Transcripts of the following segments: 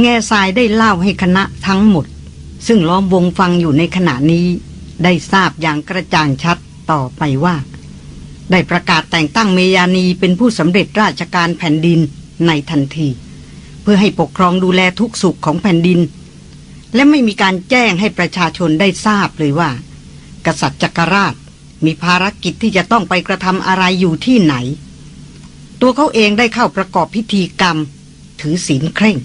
แง่ทรายได้เล่าให้คณะทั้งหมด ซึ่งล้อมวงฟังอยู่ในขณะนี้ ได้ทราบอย่างกระจ่างชัดต่อไปว่า ได้ประกาศแต่งตั้งเมยานีเป็นผู้สำเร็จราชการแผ่นดินในทันที เพื่อให้ปกครองดูแลทุกสุขของแผ่นดิน และไม่มีการแจ้งให้ประชาชนได้ทราบเลยว่า กษัตริย์จักรราชมีภารกิจที่จะต้องไปกระทำอะไรอยู่ที่ไหน ตัวเขาเองได้เข้าประกอบพิธีกรรม ถือศีลเคร่ง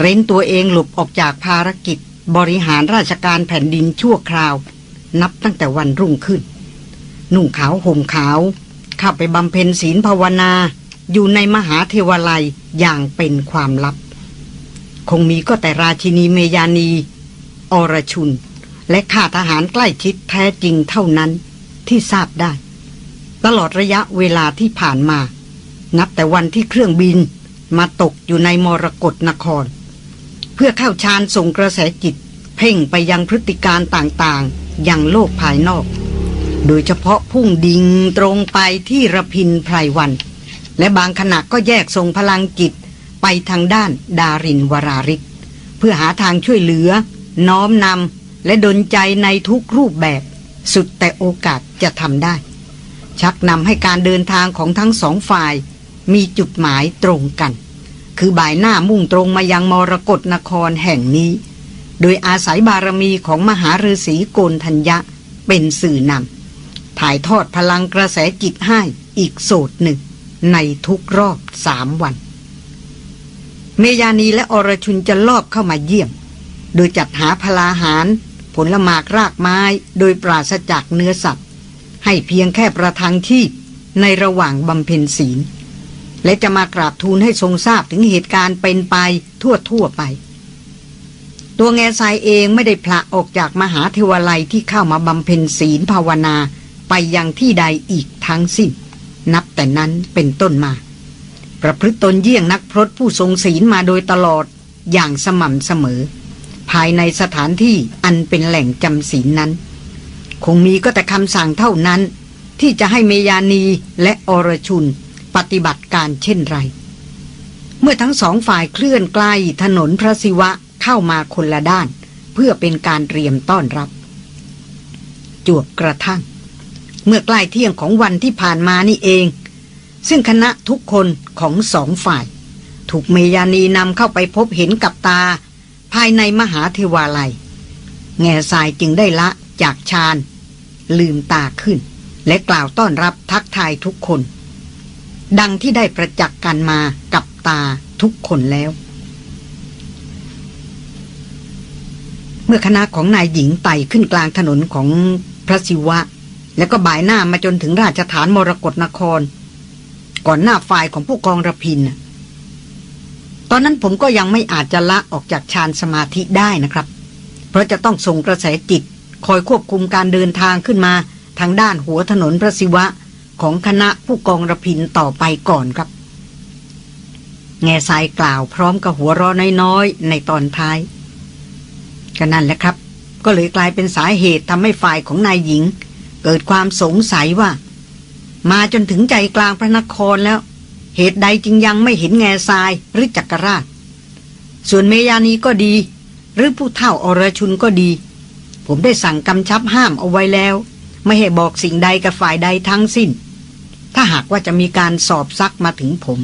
เร้นตัวเองหลบออกจากภารกิจ บริหารราชการแผ่นดินชั่วคราว นับตั้งแต่วันรุ่งขึ้น นุ่งขาวห่มขาวเข้าไปบำเพ็ญศีลภาวนา อยู่ในมหาเทวาลัยอย่างเป็นความลับ คงมีก็แต่ราชินีเมยานี อรชุน และข้าทหารใกล้ชิดแท้จริงเท่านั้นที่ทราบได้ ตลอดระยะเวลาที่ผ่านมา นับแต่วันที่เครื่องบินมาตกอยู่ในมรกรนคร เพื่อเข้าชานส่งกระแสจิต เพ่งไปยังพฤติการต่างๆ อย่างโลกภายนอก โดยเฉพาะพุ่งดิงตรงไปที่ระพินไพรวัน และบางขณะก็แยกส่งพลังจิตไปทางด้านดารินวราริศเพื่อหาทางช่วยเหลือ น้อมนำและดลใจในทุกรูปแบบ สุดแต่โอกาสจะทำได้ ชักนำให้การเดินทางของทั้งสองฝ่าย มีจุดหมายตรงกัน คือบ่ายหน้ามุ่งตรงมายังมรกรนครแห่งนี้ โดยอาศัยบารมีของมหาฤาษีโกนธัญญะเป็นสื่อนำถ่ายทอดพลังกระแสจิตให้อีกโสดหนึ่ง ในทุกรอบสามวัน เมยานีและอรชุนจะลอบเข้ามาเยี่ยม โดยจัดหาพลาหาร ผลหมากรากไม้โดยปราศจากเนื้อสัตว์ ให้เพียงแค่ประทังที่ในระหว่างบำเพ็ญศีล และจะมากราบทูลให้ทรงทราบถึงเหตุการณ์เป็นไปทั่วทั่วไป ตัวแง่ทรายเองไม่ได้พละออกจากมหาเทวาลัยที่เข้ามาบำเพ็ญศีลภาวนาไปยังที่ใดอีกทั้งสิ้น นับแต่นั้นเป็นต้นมา ประพฤตตนเยี่ยงนักพรตผู้ทรงศีลมาโดยตลอดอย่างสม่ำเสมอ ภายในสถานที่อันเป็นแหล่งจำศีลนนั้น คงมีก็แต่คำสั่งเท่านั้น ที่จะให้เมยานีและอรชุน ปฏิบัติการเช่นไร เมื่อทั้งสองฝ่ายเคลื่อนใกล้ถนนพระศิวะเข้ามาคนละด้าน เพื่อเป็นการเตรียมต้อนรับ จวบกระทั่ง เมื่อใกล้เที่ยงของวันที่ผ่านมานี่เอง ซึ่งคณะทุกคนของสองฝ่าย ถูกเมยานีนำเข้าไปพบเห็นกับตา ภายในมหาเทวาลัย แง่ทรายจึงได้ละจากชานลืมตาขึ้น และกล่าวต้อนรับทักทายทุกคน ดังที่ได้ประจักษ์กันมากับตาทุกคนแล้ว เมื่อคณะของนายหญิงไต่ขึ้นกลางถนนของพระศิวะ แล้วก็บ่ายหน้ามาจนถึงราชฐานมรกรนคร ก่อนหน้าฝ่ายของผู้กองระพิน ตอนนั้นผมก็ยังไม่อาจจะละออกจากฌานสมาธิได้นะครับ เพราะจะต้องส่งกระแสจิต คอยควบคุมการเดินทางขึ้นมา ทางด้านหัวถนนพระศิวะ ของคณะผู้กองระพินต่อไปก่อนครับ แง่ทรายกล่าวพร้อมกับหัวเรอน้อยๆ ในตอนท้ายก็นั่นแหละครับ ก็เลยกลายเป็นสาเหตุทำให้ฝ่ายของนายหญิง เกิดความสงสัยว่า มาจนถึงใจกลางพระนครแล้ว เหตุใดจึงยังไม่เห็นแง่ทรายหรือจักรราช ส่วนเมยานีก็ดี หรือผู้เท่าอรชุนก็ดี ผมได้สั่งกำชับห้ามเอาไว้แล้ว ไม่ให้บอกสิ่งใดกับฝ่ายใดทั้งสิ้น ถ้าหากว่าจะมีการสอบซักมาถึงผม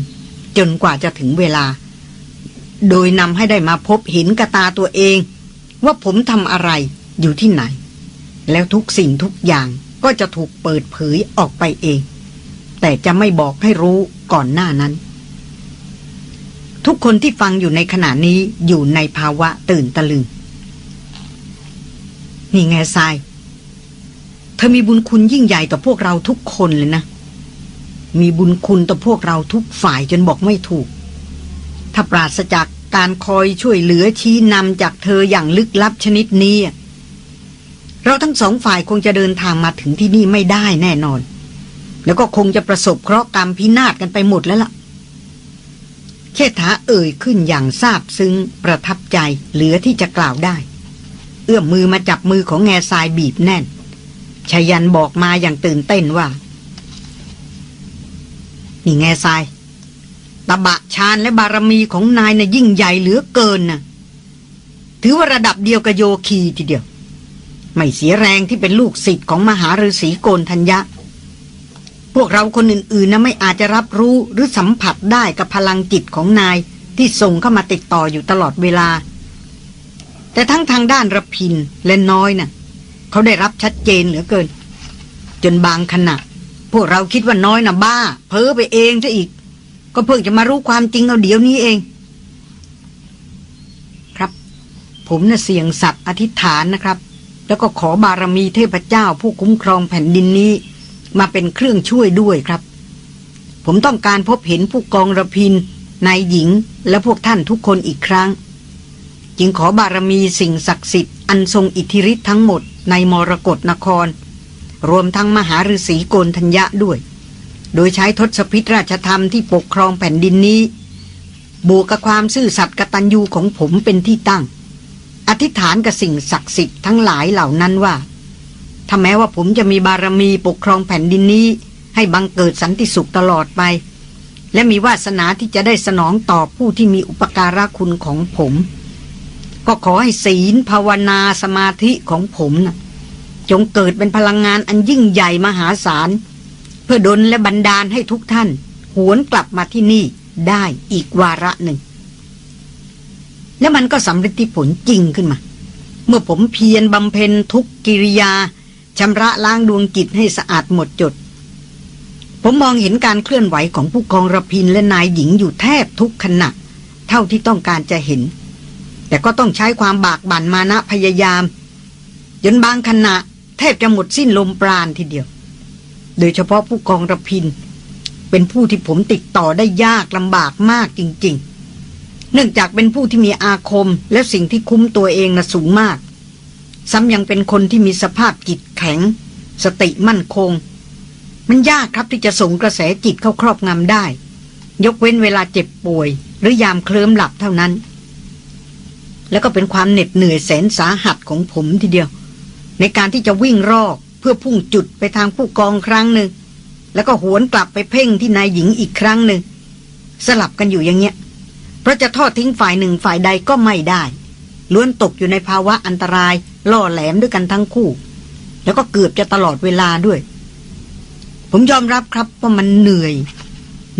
จนกว่าจะถึงเวลา โดยนำให้ได้มาพบเห็นกระตาตัวเอง ว่าผมทำอะไรอยู่ที่ไหน แล้วทุกสิ่งทุกอย่างก็จะถูกเปิดเผยออกไปเอง แต่จะไม่บอกให้รู้ก่อนหน้านั้น ทุกคนที่ฟังอยู่ในขณะนี้อยู่ในภาวะตื่นตะลึง นี่ไงทราย เธอมีบุญคุณยิ่งใหญ่ต่อพวกเราทุกคนเลยนะ มีบุญคุณต่อพวกเราทุกฝ่ายจนบอกไม่ถูก ถ้าปราศจากการคอยช่วยเหลือชี้นำจากเธออย่างลึกลับชนิดนี้ เราทั้งสองฝ่ายคงจะเดินทางมาถึงที่นี่ไม่ได้แน่นอน แล้วก็คงจะประสบเคราะห์กรรมพินาศกันไปหมดแล้วล่ะเชษฐาเอ่ยขึ้นอย่างซาบซึ้งประทับใจเหลือที่จะกล่าวได้ เอื้อมมือมาจับมือของแง่ทรายบีบแน่นชายันบอกมาอย่างตื่นเต้นว่า นี่แง่ทรายตบะชาญและบารมีของนายนะ่ะยิ่งใหญ่เหลือเกินนะถือว่าระดับเดียวกับโยคีทีเดียว ไม่เสียแรงที่เป็นลูกศิษย์ของมหาฤาษีโกนทัญญะ พวกเราคนอื่นๆนะไม่อาจจะรับรู้หรือสัมผัสได้กับพลังจิตของนายที่ส่งเข้ามาติดต่ออยู่ตลอดเวลา แต่ทั้งทางด้านระพินและน้อยนะ่ะ เขาได้รับชัดเจนเหลือเกิน จนบางขณะ พวกเราคิดว่าน้อยนะบ้า เพ้อไปเองซะอีก ก็เพิ่งจะมารู้ความจริงเอาเดี๋ยวนี้เอง ครับ ผมนะ่ะเสี่ยงสัตว์อธิษฐานนะครับ แล้วก็ขอบารมีเทพเจ้าผู้คุ้มครองแผ่นดินนี้ มาเป็นเครื่องช่วยด้วยครับ ผมต้องการพบเห็นผู้กองระพินนายหญิงและพวกท่านทุกคนอีกครั้ง จึงขอบารมีสิ่งศักดิ์สิทธิ์อันทรงอิทธิฤทธิ์ทั้งหมดในมรกรนคร รวมทั้งมหาฤาษีโกนธัญญะด้วย โดยใช้ทศพิธราชธรรมที่ปกครองแผ่นดินนี้ บวกกับความซื่อสัตย์กตัญญูของผมเป็นที่ตั้ง อธิษฐานกับสิ่งศักดิ์สิทธิ์ทั้งหลายเหล่านั้นว่าถ้าแม้ว่าผมจะมีบารมีปกครองแผ่นดินนี้ ให้บังเกิดสันติสุขตลอดไป และมีวาสนาที่จะได้สนองตอบผู้ที่มีอุปการะคุณของผม ก็ขอให้ศีลภาวนาสมาธิของผมน่ะ จงเกิดเป็นพลังงานอันยิ่งใหญ่มหาศาล เพื่อดลและบันดาลให้ทุกท่าน หวนกลับมาที่นี่ได้อีกวาระหนึ่ง และมันก็สำเร็จที่ผลจริงขึ้นมา เมื่อผมเพียรบำเพ็ญทุกกิริยาชำระล้างดวงจิตให้สะอาดหมดจด ผมมองเห็นการเคลื่อนไหวของผู้กองระพินและนายหญิงอยู่แทบทุกขณะ เท่าที่ต้องการจะเห็น แต่ก็ต้องใช้ความบากบั่นมานะพยายามจนบางขณะ แทบจะหมดสิ้นลมปราณทีเดียว โดยเฉพาะผู้กองระพิน เป็นผู้ที่ผมติดต่อได้ยากลำบากมากจริง ๆ เนื่องจากเป็นผู้ที่มีอาคมและสิ่งที่คุ้มตัวเองนะสูงมาก ซ้ำยังเป็นคนที่มีสภาพจิตแข็ง สติมั่นคง มันยากครับที่จะส่งกระแสจิตเข้าครอบงำได้ ยกเว้นเวลาเจ็บป่วย หรือยามเคลิ้มหลับเท่านั้น แล้วก็เป็นความเหน็ดเหนื่อยแสนสาหัสของผมทีเดียว ในการที่จะวิ่งรอกเพื่อพุ่งจุดไปทางผู้กองครั้งหนึ่ง แล้วก็หวนกลับไปเพ่งที่นายหญิงอีกครั้งหนึ่ง สลับกันอยู่อย่างเงี้ยเพราะจะทอดทิ้งฝ่ายหนึ่งฝ่ายใดก็ไม่ได้ ล้วนตกอยู่ในภาวะอันตรายล่อแหลมด้วยกันทั้งคู่ แล้วก็เกือบจะตลอดเวลาด้วย ผมยอมรับครับว่ามันเหนื่อย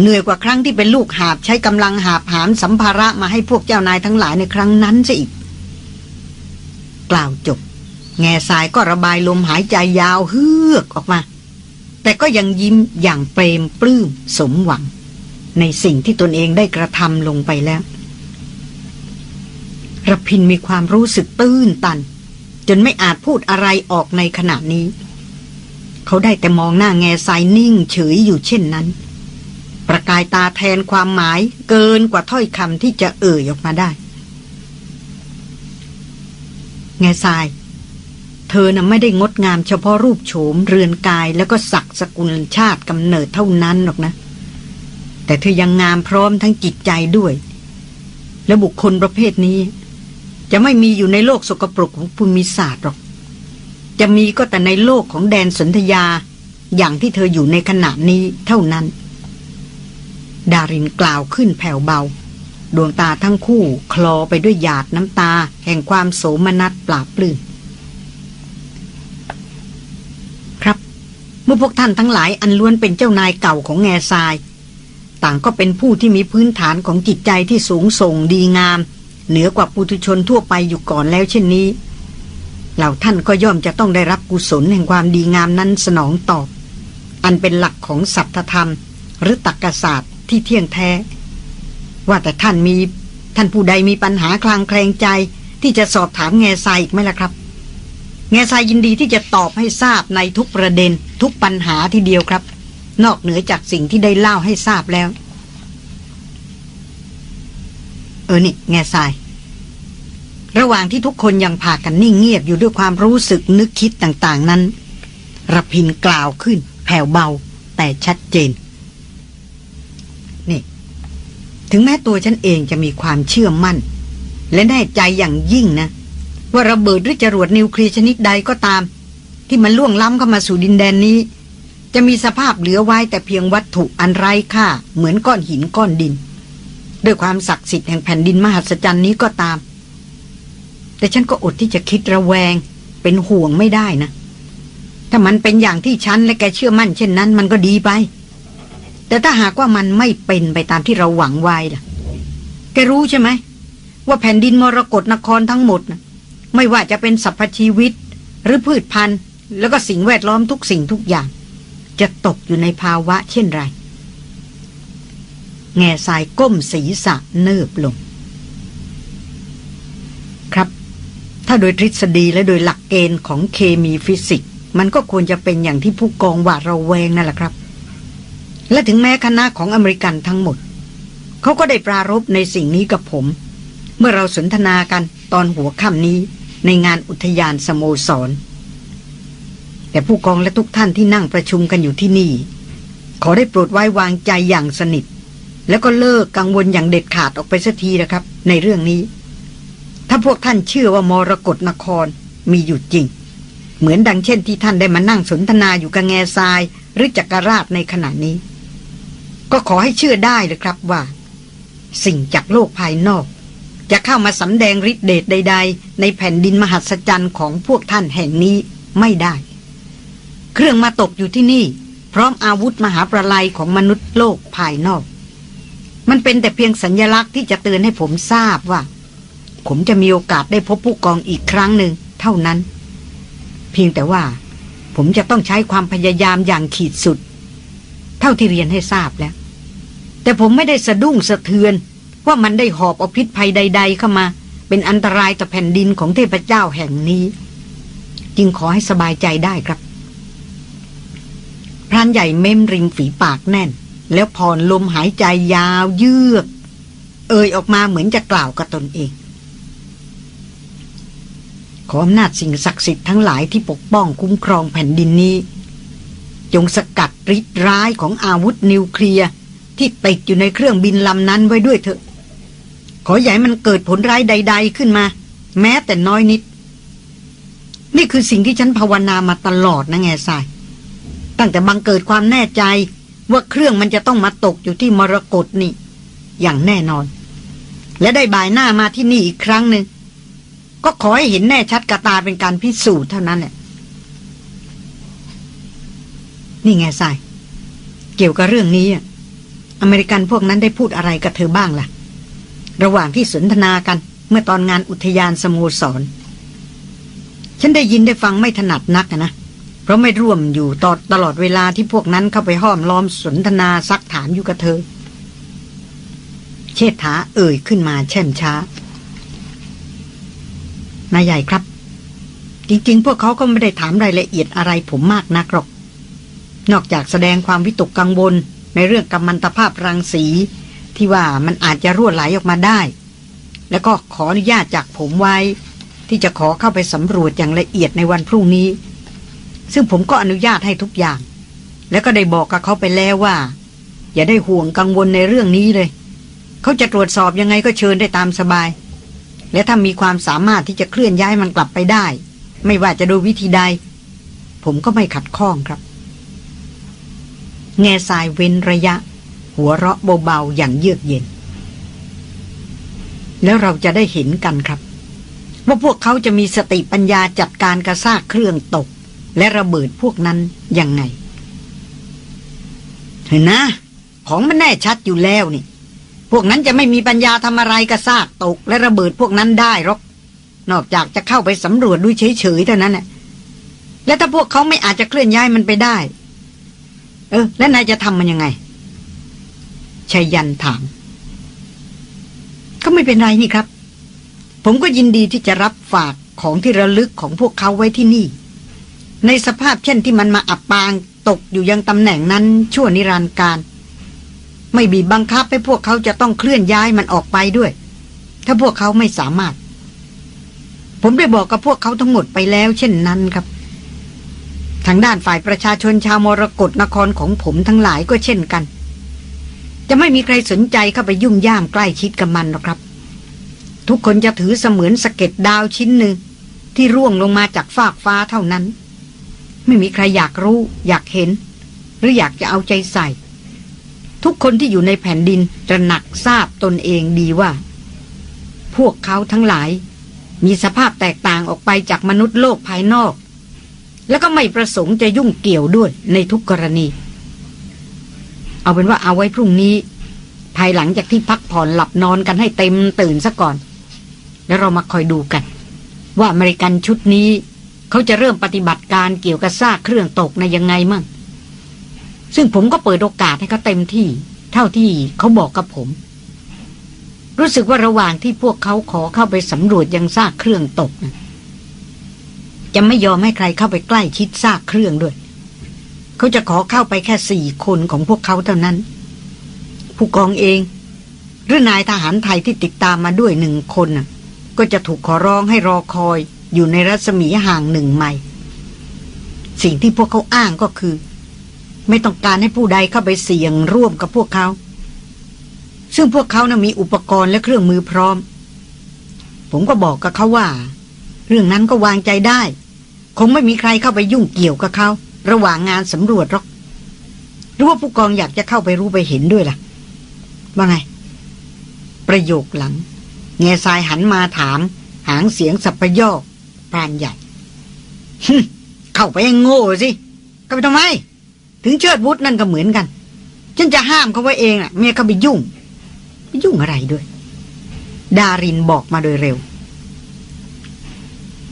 เหนื่อยกว่าครั้งที่เป็นลูกหาบใช้กำลังหาบหามสัมภาระมาให้พวกเจ้านายทั้งหลายในครั้งนั้นซะอีก กล่าวจบ แง่สายก็ระบายลมหายใจยาวเฮือกออกมา แต่ก็ยังยิ้มอย่างเปรมปลื้มสมหวัง ในสิ่งที่ตนเองได้กระทำลงไปแล้วระพินมีความรู้สึกตื้นตัน จนไม่อาจพูดอะไรออกในขณะนี้ เขาได้แต่มองหน้าแง่สายนิ่งเฉยอยู่เช่นนั้น ประกายตาแทนความหมายเกินกว่าถ้อยคำที่จะเอ่ยออกมาได้ แง่ทราย เธอน่ะไม่ได้งดงามเฉพาะรูปโฉมเรือนกายแล้วก็ศักดิ์สกุลชาติกำเนิดเท่านั้นหรอกนะ แต่เธอยังงามพร้อมทั้งจิตใจด้วย และบุคคลประเภทนี้ จะไม่มีอยู่ในโลกสกปรกของภูมิศาสตร์หรอก จะมีก็แต่ในโลกของแดนสนธยา อย่างที่เธออยู่ในขณะนี้เท่านั้น ดารินกล่าวขึ้นแผ่วเบาดวงตาทั้งคู่คลอไปด้วยหยาดน้ำตา แห่งความโสมนัสปราบปลื้มครับ เมื่อพวกท่านทั้งหลายอันล้วนเป็นเจ้านายเก่าของแง่ทราย ต่างก็เป็นผู้ที่มีพื้นฐานของจิตใจที่สูงส่งดีงาม เหนือกว่าปุถุชนทั่วไปอยู่ก่อนแล้วเช่นนี้ เหล่าท่านก็ย่อมจะต้องได้รับกุศลแห่งความดีงามนั้นสนองตอบ อันเป็นหลักของสัตธธรรม หรือตรรกศาสตร์ที่เที่ยงแท้ ว่าแต่ท่านมีท่านผู้ใดมีปัญหาคลางแคลงใจ ที่จะสอบถามแง่ทรายอีกไหมล่ะครับ แง่ทรายยินดีที่จะตอบให้ทราบในทุกประเด็น ทุกปัญหาทีเดียวครับ นอกเหนือจากสิ่งที่ได้เล่าให้ทราบแล้ว เออนี่ แง่ทราย ระหว่างที่ทุกคนยังพากันนิ่งเงียบอยู่ด้วยความรู้สึกนึกคิดต่าง ๆ นั้นรพินกล่าวขึ้น แผ่วเบา แต่ชัดเจน นี่ ถึงแม้ตัวฉันเองจะมีความเชื่อมั่น และแน่ใจอย่างยิ่งนะ ว่าระเบิดหรือจรวดนิวเคลียร์ชนิดใดก็ตาม ที่มันล่วงล้ำเข้ามาสู่ดินแดนนี้ จะมีสภาพเหลือไว้แต่เพียงวัตถุอันไร้ค่า เหมือนก้อนหินก้อนดิน ด้วยความศักดิ์สิทธิ์แห่งแผ่นดินมหัศจรรย์นี้ก็ตาม แต่ฉันก็อดที่จะคิดระแวง เป็นห่วงไม่ได้นะถ้ามันเป็นอย่างที่ฉันและแกเชื่อมั่น เช่นนั้น มันก็ดีไป แต่ถ้าหากว่ามันไม่เป็นไปตามที่เราหวังไว้ล่ะ แกรู้ใช่ไหม ว่าแผ่นดินมรกรนครทั้งหมดนะไม่ว่าจะเป็นสรรพชีวิต หรือพืชพันธุ์ แล้วก็สิ่งแวดล้อมทุกสิ่งทุกอย่าง จะตกอยู่ในภาวะเช่นไร แง่สายก้มศีรษะเนิบลง ครับ ถ้าโดยทฤษฎีและโดยหลักเกณฑ์ของเคมีฟิสิกส์มันก็ควรจะเป็นอย่างที่ผู้กองหวาดระแวงนั่นแหละครับ และถึงแม้คณะของอเมริกันทั้งหมด เขาก็ได้ปรารบในสิ่งนี้กับผม เมื่อเราสนทนากันตอนหัวค่ำนี้ในงานอุทยานสโมสร แต่ผู้กองและทุกท่านที่นั่งประชุมกันอยู่ที่นี่ ขอได้โปรดไว้วางใจอย่างสนิท แล้วก็เลิกกังวลอย่างเด็ดขาดออกไปสักทีนะครับ ในเรื่องนี้ ถ้าพวกท่านเชื่อว่ามรกรนครมีอยู่จริง เหมือนดังเช่นที่ท่านได้มานั่งสนทนาอยู่กับแง่ทราย หรือจักรราชในขณะนี้ ก็ขอให้เชื่อได้เลยครับว่า สิ่งจากโลกภายนอกจะเข้ามาสำแดงฤทธิเดชใด ๆ ในแผ่นดินมหัศจรรย์ของพวกท่านแห่งนี้ไม่ได้ เครื่องมาตกอยู่ที่นี่ พร้อมอาวุธมหาประลัยของมนุษย์โลกภายนอก มันเป็นแต่เพียงสัญญลักษณ์ที่จะเตือนให้ผมทราบว่า ผมจะมีโอกาสได้พบผู้กองอีกครั้งหนึ่งเท่านั้น เพียงแต่ว่า ผมจะต้องใช้ความพยายามอย่างขีดสุด เท่าที่เรียนให้ทราบแล้ว แต่ผมไม่ได้สะดุ้งสะเทือน ว่ามันได้หอบเอาพิษภัยใด ๆ เข้ามา เป็นอันตรายต่อแผ่นดินของเทพเจ้าแห่งนี้ จึงขอให้สบายใจได้ครับานใหญ่เม้มริมฝีปากแน่น แล้วผ่อนลมหายใจยาวเยือก เอ่ยออกมาเหมือนจะกล่าวกับตนเอง ขออำนาจสิ่งศักดิ์สิทธิ์ทั้งหลายที่ปกป้องคุ้มครองแผ่นดินนี้ จงสกัดริดร้ายของอาวุธนิวเคลียร์ที่ติดอยู่ในเครื่องบินลำนั้นไว้ด้วยเถอะ ขอใหญ่มันเกิดผลร้ายใด ๆขึ้นมา แม้แต่น้อยนิด นี่คือสิ่งที่ฉันภาวนามาตลอดนะแง่ทราย ตั้งแต่บังเกิดความแน่ใจว่าเครื่องมันจะต้องมาตกอยู่ที่มรกตนี่ อย่างแน่นอน และได้บ่ายหน้ามาที่นี่อีกครั้งหนึ่งก็ขอให้เห็นแน่ชัดกระตาเป็นการพิสูจน์เท่านั้นแหละ นี่ไงทราย เกี่ยวกับเรื่องนี้อะอเมริกันพวกนั้นได้พูดอะไรกับเธอบ้างล่ะ ระหว่างที่สนทนากัน เมื่อตอนงานอุทยานสโมสร ฉันได้ยินได้ฟังไม่ถนัดนักนะ ราะไม่ร่วมอยู่ตอตลอดเวลาที่พวกนั้นเข้าไปห้อมล้อมสนทนาซักถามอยู่กับเธอ เชษฐาเอ่ยขึ้นมาแช่มช้านายใหญ่ครับ จริงๆ พวกเขาก็ไม่ได้ถามรายละเอียดอะไรผมมากนักหรอก นอกจากแสดงความวิตกกังวลในเรื่องกัมมันตภาพรังสี ที่ว่ามันอาจจะรั่วไหลออกมาได้ แล้วก็ขออนุญาตจากผมไว้ ที่จะขอเข้าไปสำรวจอย่างละเอียดในวันพรุ่งนี้ ซึ่งผมก็อนุญาตให้ทุกอย่าง แล้วก็ได้บอกกับเขาไปแล้วว่า อย่าได้ห่วงกังวลในเรื่องนี้เลย เขาจะตรวจสอบยังไงก็เชิญได้ตามสบาย และถ้ามีความสามารถที่จะเคลื่อนย้ายมันกลับไปได้ ไม่ว่าจะโดยวิธีใด ผมก็ไม่ขัดข้องครับ แง่ทรายเว้นระยะ หัวเราะเบาๆอย่างเยือกเย็น แล้วเราจะได้เห็นกันครับ ว่าพวกเขาจะมีสติปัญญาจัดการกระซากเครื่องตก และระเบิดพวกนั้นยังไง เห็นนะ ของมันแน่ชัดอยู่แล้วนี่ พวกนั้นจะไม่มีปัญญาทำอะไรกระซากตก และระเบิดพวกนั้นได้หรอก นอกจากจะเข้าไปสำรวจด้วยเฉยๆเท่านั้นแหละและถ้าพวกเขาไม่อาจจะเคลื่อนย้ายมันไปได้ เออ แล้วนายจะทำมันยังไงชายันถาม ก็ไม่เป็นไรนี่ครับ ผมก็ยินดีที่จะรับฝากของที่ระลึกของพวกเขาไว้ที่นี่ ในสภาพเช่นที่มันมาอับปางตกอยู่ยังตำแหน่งนั้นชั่วนิรันดร์การ ไม่บีบบังคับให้พวกเขาจะต้องเคลื่อนย้ายมันออกไปด้วย ถ้าพวกเขาไม่สามารถ ผมได้บอกกับพวกเขาทั้งหมดไปแล้ว เช่นนั้นครับ ทางด้านฝ่ายประชาชนชาวมรกรนครของผมทั้งหลายก็เช่นกัน จะไม่มีใครสนใจเข้าไปยุ่งย่ามใกล้ชิดกับมันหรอกครับ ทุกคนจะถือเสมือนสะเก็ดดาวชิ้นหนึ่งที่ร่วงลงมาจากฟากฟ้าเท่านั้น ไม่มีใครอยากรู้ อยากเห็น หรืออยากจะเอาใจใส่ ทุกคนที่อยู่ในแผ่นดินตระหนักทราบตนเองดีว่า พวกเขาทั้งหลาย มีสภาพแตกต่างออกไปจากมนุษย์โลกภายนอก แล้วก็ไม่ประสงค์จะยุ่งเกี่ยวด้วยในทุกกรณี เอาเป็นว่าเอาไว้พรุ่งนี้ ภายหลังจากที่พักผ่อนหลับนอนกันให้เต็มตื่นซะก่อน แล้วเรามาคอยดูกัน ว่าอเมริกันชุดนี้ เขาจะเริ่มปฏิบัติการเกี่ยวกับซากเครื่องตกในยังไงมั่ง ซึ่งผมก็เปิดโอกาสให้เขาเต็มที่ เท่าที่เขาบอกกับผม รู้สึกว่าระหว่างที่พวกเขาขอเข้าไปสำรวจยังซากเครื่องตกนะจะไม่ยอมให้ใครเข้าไปใกล้ชิดซากเครื่องด้วย เขาจะขอเข้าไปแค่สี่คนของพวกเขาเท่านั้น ผู้กองเอง หรือนายทหารไทยที่ติดตามมาด้วยหนึ่งคนก็จะถูกขอร้องให้รอคอย อยู่ในรัศมีห่างหนึ่งไมล์สิ่งที่พวกเขาอ้างก็คือ ไม่ต้องการให้ผู้ใดเข้าไปเสี่ยงร่วมกับพวกเขา ซึ่งพวกเขานะ่ะมีอุปกรณ์และเครื่องมือพร้อม ผมก็บอกกับเขาว่า เรื่องนั้นก็วางใจได้ คงไม่มีใครเข้าไปยุ่งเกี่ยวกับเขา ระหว่างงานสำรวจหรอกหรือว่าผู้กองอยากจะเข้าไปรู้ไปเห็นด้วยล่ะ ว่าไง ประโยคหลัง แง่ทรายหันมาถาม หางเสียงสับประยอก พรานใหญ่เข้าไปยังโง่สิก็ไปทำไม ถึงเชิดวุฒนั่นก็เหมือนกัน ฉันจะห้ามเขาไว้เองอะ เมียเขาไปยุ่ง ไปยุ่งอะไรด้วย ดารินบอกมาโดยเร็ว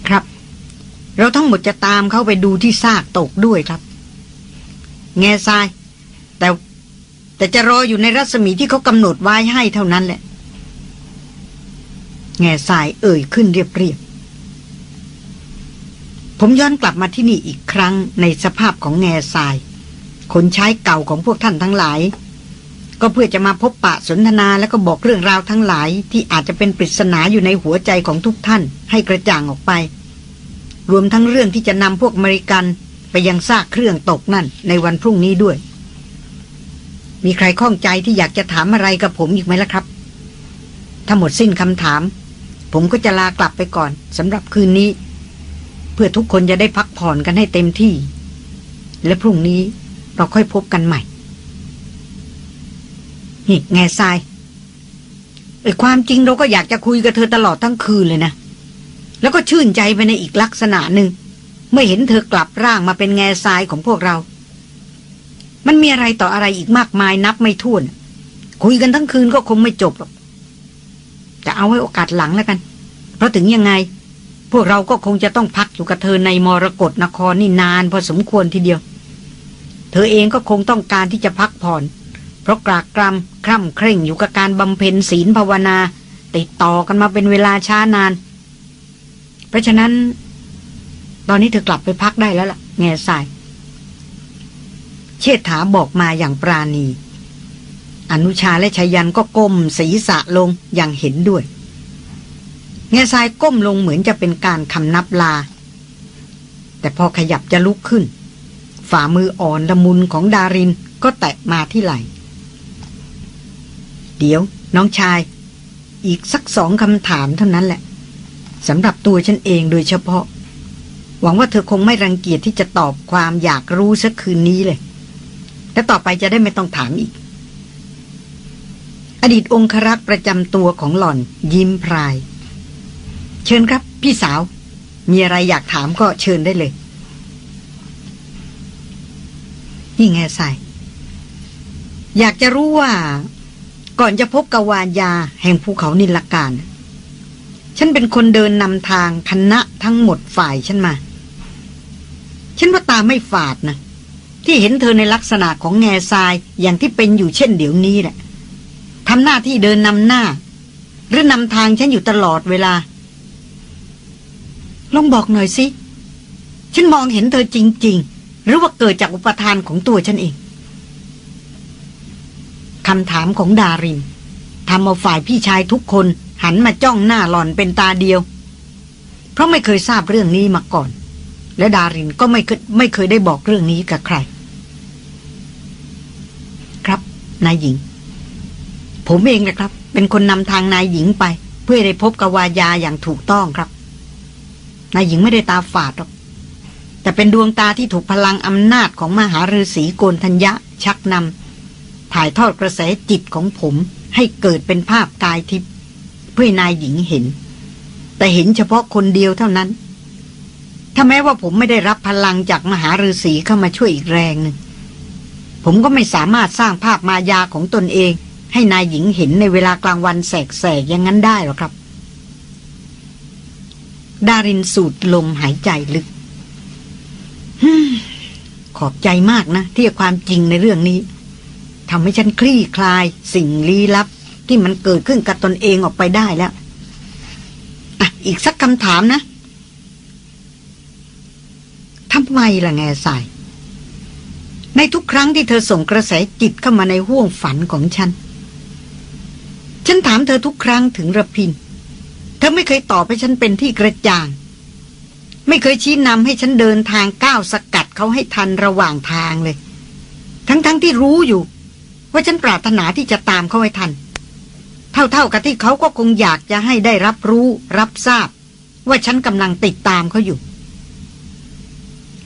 ครับ เราทั้งหมดจะตามเขาไปดูที่ซากตกด้วยครับ แง่ทราย แต่แต่จะรออยู่ในรัศมีที่เขากำหนดไว้ให้เท่านั้นแหละ แง่ทรายเอ่ยขึ้นเรียบๆ ผมย้อนกลับมาที่นี่อีกครั้งในสภาพของแง่ทราย คนใช้เก่าของพวกท่านทั้งหลาย ก็เพื่อจะมาพบปะสนทนาแล้วก็บอกเรื่องราวทั้งหลาย ที่อาจจะเป็นปริศนาอยู่ในหัวใจของทุกท่าน ให้กระจ่างออกไป รวมทั้งเรื่องที่จะนำพวกอเมริกันไปยังซากเครื่องตกนั่นในวันพรุ่งนี้ด้วย มีใครข้องใจที่อยากจะถามอะไรกับผมอีกไหมล่ะครับ ถ้าหมดสิ้นคำถาม ผมก็จะลากลับไปก่อนสำหรับคืนนี้ พื่อทุกคนจะได้พักผ่อนกันให้เต็มที่ และพรุ่งนี้เราค่อยพบกันใหม่ นี่แง่ทรายไอ้ความจริงเราก็อยากจะคุยกับเธอตลอดทั้งคืนเลยนะ แล้วก็ชื่นใจไปในอีกลักษณะหนึ่งเมื่อเห็นเธอกลับร่างมาเป็นแง่ทรายของพวกเรา มันมีอะไรต่ออะไรอีกมากมายนับไม่ถ้วน คุยกันทั้งคืนก็คงไม่จบหรอกจะเอาไว้โอกาสหลังแล้วกัน เพราะถึงยังไง พวกเราก็คงจะต้องพักอยู่กับเธอในมรกรนครนี่นานพอสมควรทีเดียว เธอเองก็คงต้องการที่จะพักผ่อน เพราะกรากกรำคร่ำเคร่งอยู่กับการบำเพ็ญศีลภาวนา ติดต่อกันมาเป็นเวลาช้านาน เพราะฉะนั้น ตอนนี้เธอกลับไปพักได้แล้วล่ะ แง่ทราย เชษฐาบอกมาอย่างปราณี อนุชาและชายันก็ก้มศีรษะลงอย่างเห็นด้วย แง่ทรายก้มลงเหมือนจะเป็นการคำนับลา แต่พอขยับจะลุกขึ้น ฝ่ามืออ่อนละมุนของดารินก็แตะมาที่ไหล เดี๋ยว น้องชาย อีกสักสองคำถามเท่านั้นแหละสำหรับตัวฉันเองโดยเฉพาะ หวังว่าเธอคงไม่รังเกียจที่จะตอบความอยากรู้สักคืนนี้เลย และต่อไปจะได้ไม่ต้องถามอีก อดีตองครักษ์ประจำตัวของหล่อนยิ้มพราย เชิญครับ พี่สาว มีอะไรอยากถามก็เชิญได้เลย นี่แง่ใส่อยากจะรู้ว่า ก่อนจะพบกวานยา แห่งภูเขานิลการ ฉันเป็นคนเดินนำทางคณะทั้งหมดฝ่ายฉันมา ฉันว่าตาไม่ฝาดนะที่เห็นเธอในลักษณะของแง่ทรายอย่างที่เป็นอยู่เช่นเดี๋ยวนี้แหละทำหน้าที่เดินนำหน้า หรือนำทางฉันอยู่ตลอดเวลา ลองบอกหน่อยสิ ฉันมองเห็นเธอจริง ๆ หรือว่าเกิดจากอุปทานของตัวฉันเองคำถามของดารินทำเอาฝ่ายพี่ชายทุกคนหันมาจ้องหน้าหล่อนเป็นตาเดียว เพราะไม่เคยทราบเรื่องนี้มาก่อน และดารินก็ไม่เคยไม่เคยได้บอกเรื่องนี้กับใคร ครับนายหญิง ผมเองนะครับ เป็นคนนำทางนายหญิงไป เพื่อได้พบกับวายาอย่างถูกต้องครับ นายหญิงไม่ได้ตาฝาดหรอก แต่เป็นดวงตาที่ถูกพลังอำนาจของมหาฤาษีโกนธัญญะชักนำถ่ายทอดกระแสจิตของผมให้เกิดเป็นภาพกายทิพย์เพื่อนายหญิงเห็น แต่เห็นเฉพาะคนเดียวเท่านั้น ถ้าแม้ว่าผมไม่ได้รับพลังจากมหาฤาษีเข้ามาช่วยอีกแรงหนึ่งผมก็ไม่สามารถสร้างภาพมายาของตนเอง ให้นายหญิงเห็นในเวลากลางวันแสกๆอย่างนั้นได้หรอครับ ดารินสูดลมหายใจลึกขอบใจมากนะ ที่ความจริงในเรื่องนี้ทำให้ฉันคลี่คลายสิ่งลี้ลับ ที่มันเกิดขึ้นกับตนเองออกไปได้แล้วอะอีกสักคำถามนะทำไมล่ะแง่ใสในทุกครั้งที่เธอส่งกระแสจิตเข้ามาในห้วงฝันของฉัน ฉันถามเธอทุกครั้งถึงระพินเอไม่เคยตอบให้ฉันเป็นที่กระจ่าง ไม่เคยชี้นำให้ฉันเดินทางก้าวสกัดเขาให้ทันระหว่างทางเลย ทั้งๆทที่รู้อยู่ ว่าฉันปรารถนาที่จะตามเขาให้ทัน เท่าๆกับที่เขาก็คงอยากจะให้ได้รับรู้ รับทราบ ว่าฉันกำลังติดตามเขาอยู่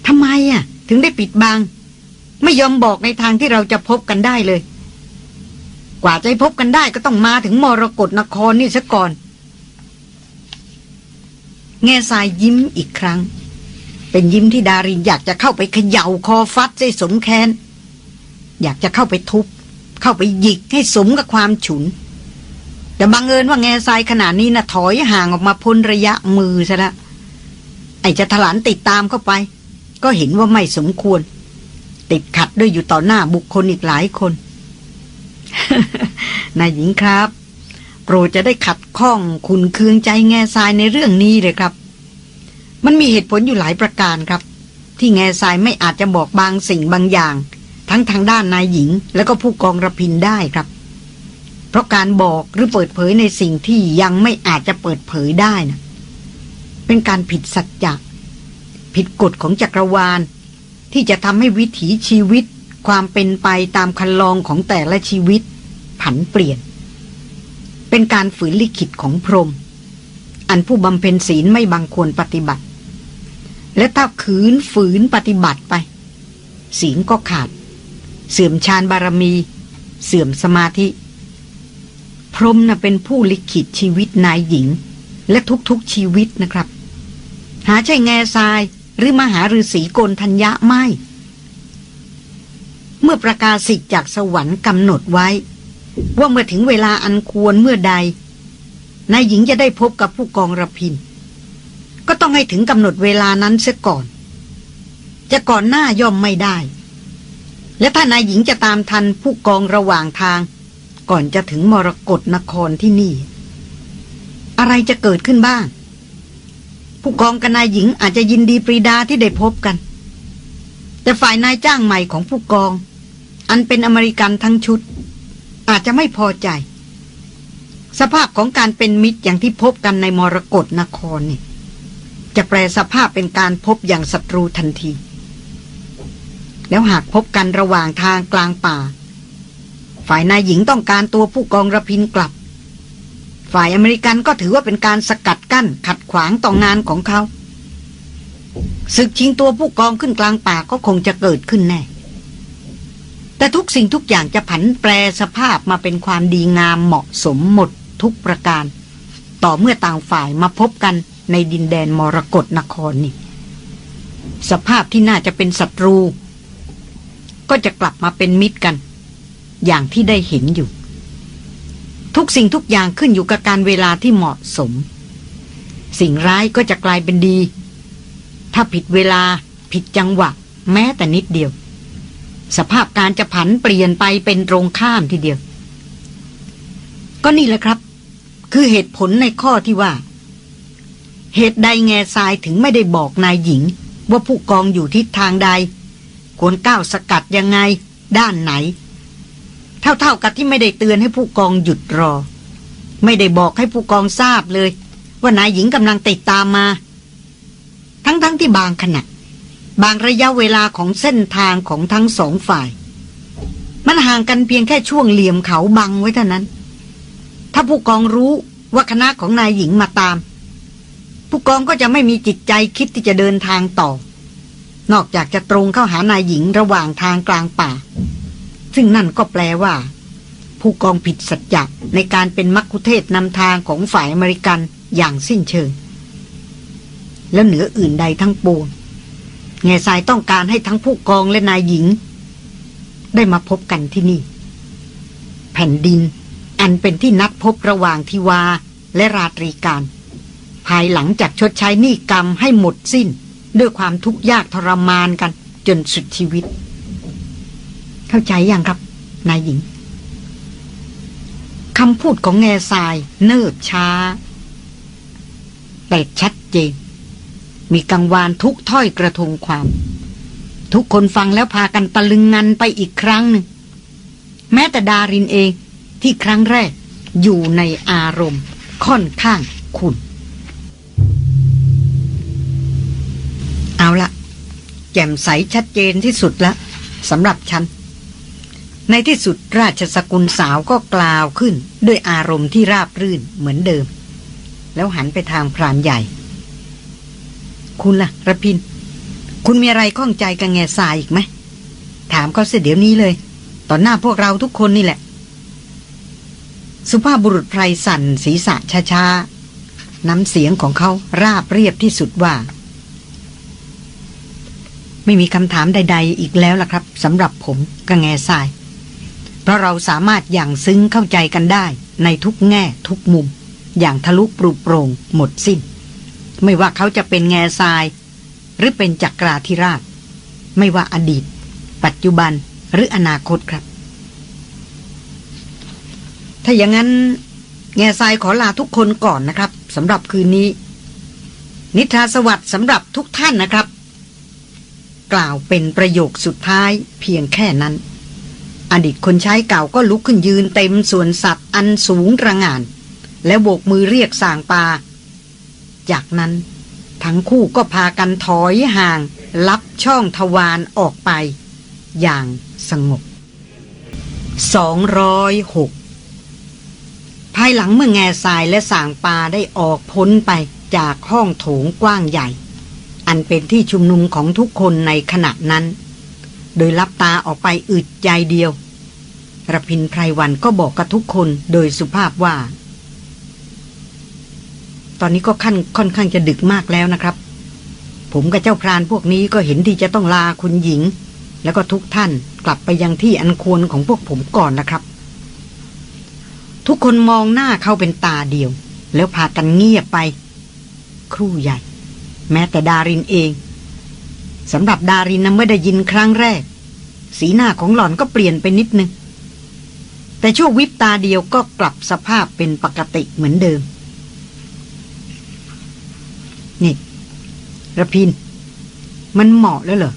ทำไมอะ ถึงได้ปิดบังไม่ยอมบอกในทางที่เราจะพบกันได้เลย กว่าจะพบกันได้ก็ต้องมาถึงมรกรนครนี่ซะก่อน แง่ทรายยิ้มอีกครั้ง เป็นยิ้มที่ดารินอยากจะเข้าไปเขย่าคอฟัดให้สมแค้น อยากจะเข้าไปทุบ เข้าไปหยิกให้สมกับความฉุน แต่บังเอิญว่าแง่ทรายขนาดนี้นะ่ะถอยห่างออกมาพ้นระยะมือซะละไอจะถลานติดตามเข้าไป ก็เห็นว่าไม่สมควร ติดขัดด้วยอยู่ต่อหน้าบุคคลอีกหลายคนนายหญิงครับโปรดจะได้ขัด ข้องคุณเคืองใจแง่ทรายในเรื่องนี้เลยครับ มันมีเหตุผลอยู่หลายประการครับ ที่แง่ทรายไม่อาจจะบอกบางสิ่งบางอย่าง ทั้งทางด้านนายหญิง แล้วก็ผู้กองระพินได้ครับ เพราะการบอกหรือเปิดเผยในสิ่งที่ยังไม่อาจจะเปิดเผยได้นะเป็นการผิดสัจจะผิดกฎของจักรวาล ที่จะทำให้วิถีชีวิต ความเป็นไปตามคันลองของแต่ละชีวิต ผันเปลี่ยน เป็นการฝืนลิขิตของพรหมอันผู้บำเพ็ญศีลไม่บังควรปฏิบัติ และถ้าขืนฝืนปฏิบัติไป ศีลก็ขาด เสื่อมฌานบารมี เสื่อมสมาธิ พรหมนะ่ะเป็นผู้ลิขิตชีวิตนายหญิง และทุกๆชีวิตนะครับ หาใช่แง่ทรายหรือมหาฤาษีโกนทัญญะไม่ เมื่อประกาศสิทธิ์จากสวรรค์กำหนดไว้ ว่าเมื่อถึงเวลาอันควรเมื่อใด นายหญิงจะได้พบกับผู้กองระพิน ก็ต้องให้ถึงกำหนดเวลานั้นเสียก่อน จะก่อนหน้าย่อมไม่ได้ และถ้านายหญิงจะตามทันผู้กองระหว่างทาง ก่อนจะถึงมรกรนครที่นี่ อะไรจะเกิดขึ้นบ้าง ผู้กองกับนายหญิงอาจจะยินดีปรีดาที่ได้พบกัน แต่ฝ่ายนายจ้างใหม่ของผู้กอง อันเป็นอเมริกันทั้งชุด อาจจะไม่พอใจ สภาพของการเป็นมิตรอย่างที่พบกันในมรกรนครนี่จะแปลสภาพเป็นการพบอย่างศัตรูทันที แล้วหากพบกันระหว่างทางกลางป่า ฝ่ายนายหญิงต้องการตัวผู้กองระพินกลับ ฝ่ายอเมริกันก็ถือว่าเป็นการสกัดกั้นขัดขวางต่องานของเขาศึกชิงตัวผู้กองขึ้นกลางป่าก็คงจะเกิดขึ้นแน่ แต่ทุกสิ่งทุกอย่างจะผันแปรสภาพมาเป็นความดีงามเหมาะสมหมดทุกประการ ต่อเมื่อต่างฝ่ายมาพบกันในดินแดนมรกรนครนี่ สภาพที่น่าจะเป็นศัตรู ก็จะกลับมาเป็นมิตรกัน อย่างที่ได้เห็นอยู่ ทุกสิ่งทุกอย่างขึ้นอยู่กับการเวลาที่เหมาะสม สิ่งร้ายก็จะกลายเป็นดี ถ้าผิดเวลาผิดจังหวะ แม้แต่นิดเดียว สภาพการจะผันเปลี่ยนไปเป็นตรงข้ามทีเดียว ก็นี่แหละครับ คือเหตุผลในข้อที่ว่า เหตุใดแง่ทรายถึงไม่ได้บอกนายหญิง ว่าผู้กองอยู่ทิศทางใด ควรก้าวสกัดยังไง ด้านไหน เท่าๆกับที่ไม่ได้เตือนให้ผู้กองหยุดรอ ไม่ได้บอกให้ผู้กองทราบเลย ว่านายหญิงกำลังติดตามมา ทั้งๆทที่บางขณะ บางระยะเวลาของเส้นทางของทั้งสองฝ่าย มันห่างกันเพียงแค่ช่วงเหลี่ยมเขาบังไว้เท่านั้น ถ้าผู้กองรู้ว่าคณะของนายหญิงมาตาม ผู้กองก็จะไม่มีจิตใจคิดที่จะเดินทางต่อ นอกจากจะตรงเข้าหานายหญิงระหว่างทางกลางป่า ซึ่งนั่นก็แปลว่า ผู้กองผิดสัจจะในการเป็นมักคุเทศนำทางของฝ่ายอเมริกันอย่างสิ้นเชิง แล้วเหนืออื่นใดทั้งปวง แง่สายต้องการให้ทั้งผู้กองและนายหญิง ได้มาพบกันที่นี่ แผ่นดิน อันเป็นที่นัดพบระหว่างทิวาและราตรีการ ภายหลังจากชดใช้หนี้กรรมให้หมดสิ้น ด้วยความทุกข์ยากทรมานกัน จนสุดชีวิต เข้าใจยังครับ นายหญิงคำพูดของแง่ทรายเนิบช้า แต่ชัดเจน มีกังวานทุกถ้อยกระทงความ ทุกคนฟังแล้วพากันตะลึงงันไปอีกครั้งหนึ่ง แม้แต่ดารินเองที่ครั้งแรกอยู่ในอารมณ์ค่อนข้างขุนเอาละแจ่มใสชัดเจนที่สุดล้วสำหรับฉัน ในที่สุดราชสกุลสาวก็กล่าวขึ้น ด้วยอารมณ์ที่ราบรื่นเหมือนเดิม แล้วหันไปทางพรานใหญ่ คุณล่ะระพิน คุณมีอะไรข้องใจกับแง่ทรายอีกไหม ถามเขาเสียเดี๋ยวนี้เลย ต่อหน้าพวกเราทุกคนนี่แหละ สุภาพบุรุษไพรสั่นศีรษะช้าๆ น้ำเสียงของเขาราบเรียบที่สุดว่า ไม่มีคำถามใด ๆ อีกแล้วล่ะครับสำหรับผมกับแง่ทราย เพราะเราสามารถอย่างซึ้งเข้าใจกันได้ในทุกแง่ทุกมุม อย่างทะลุปรุโปรงหมดสิ้น ไม่ว่าเขาจะเป็นแง่ทราย หรือเป็นจักราธิราช ไม่ว่าอดีต ปัจจุบันหรืออนาคตครับ ถ้าอย่างนั้น แง่ทรายขอลาทุกคนก่อนนะครับสำหรับคืนนี้ นิทราสวัสดิ์สำหรับทุกท่านนะครับ กล่าวเป็นประโยคสุดท้ายเพียงแค่นั้น อดีตคนใช้เก่าก็ลุกขึ้นยืนเต็มส่วนสัตว์อันสูงระงาน แล้วโบกมือเรียกสางปา จากนั้นทั้งคู่ก็พากันถอยห่าง ลับช่องทวารออกไป อย่างสงบ 206 ภายหลังเมื่อแง่ทรายและสางปลาได้ออกพ้นไปจากห้องโถงกว้างใหญ่ อันเป็นที่ชุมนุมของทุกคนในขณะนั้น โดยลับตาออกไปอึดใจเดียวระพินไพรวันก็บอกกับทุกคนโดยสุภาพว่า ตอนนี้ก็ขั้นค่อนข้างจะดึกมากแล้วนะครับ ผมกับเจ้าพรานพวกนี้ก็เห็นที่จะต้องลาคุณหญิง แล้วก็ทุกท่านกลับไปยังที่อันควรของพวกผมก่อนนะครับ ทุกคนมองหน้าเขาเป็นตาเดียว แล้วพากันเงียบไป ครู่ใหญ่ แม้แต่ดารินเองสำหรับดารินนั้นเมื่อได้ยินครั้งแรก สีหน้าของหล่อนก็เปลี่ยนไปนิดนึง แต่ชั่ววิบตาเดียวก็กลับสภาพเป็นปกติเหมือนเดิม นี่ระพิน มันเหมาะแล้วเหรอ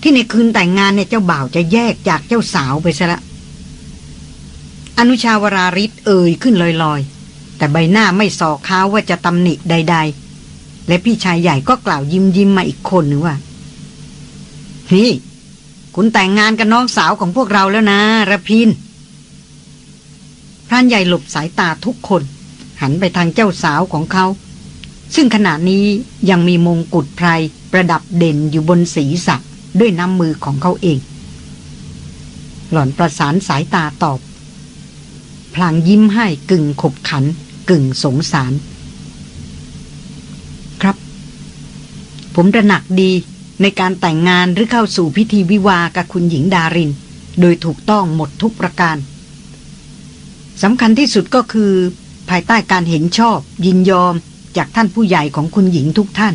ที่ในคืนแต่งงานเนี่ยเจ้าบ่าวจะแยกจากเจ้าสาวไปซะละ อนุชาวราริศเอ่ยขึ้นลอยๆ แต่ใบหน้าไม่สอกค้าว่าจะตำหนิใด ๆ และพี่ชายใหญ่ก็กล่าวยิ้มยิ้มมาอีกคนหนึ่งว่า นี่คุณแต่งงานกับน้องสาวของพวกเราแล้วนะระพินพรานใหญ่หลบสายตาทุกคน หันไปทางเจ้าสาวของเขา ซึ่งขณะนี้ยังมีมงกุฎไพรประดับเด่นอยู่บนศีรษะด้วยน้ำมือของเขาเอง หล่อนประสานสายตาตอบ พลางยิ้มให้กึ่งขบขัน กึ่งสงสาร ครับ ผมระหนักดีในการแต่งงานหรือเข้าสู่พิธีวิวากับคุณหญิงดาริน โดยถูกต้องหมดทุกประการสำคัญที่สุดก็คือ ภายใต้การเห็นชอบ ยินยอม จากท่านผู้ใหญ่ของคุณหญิงทุกท่าน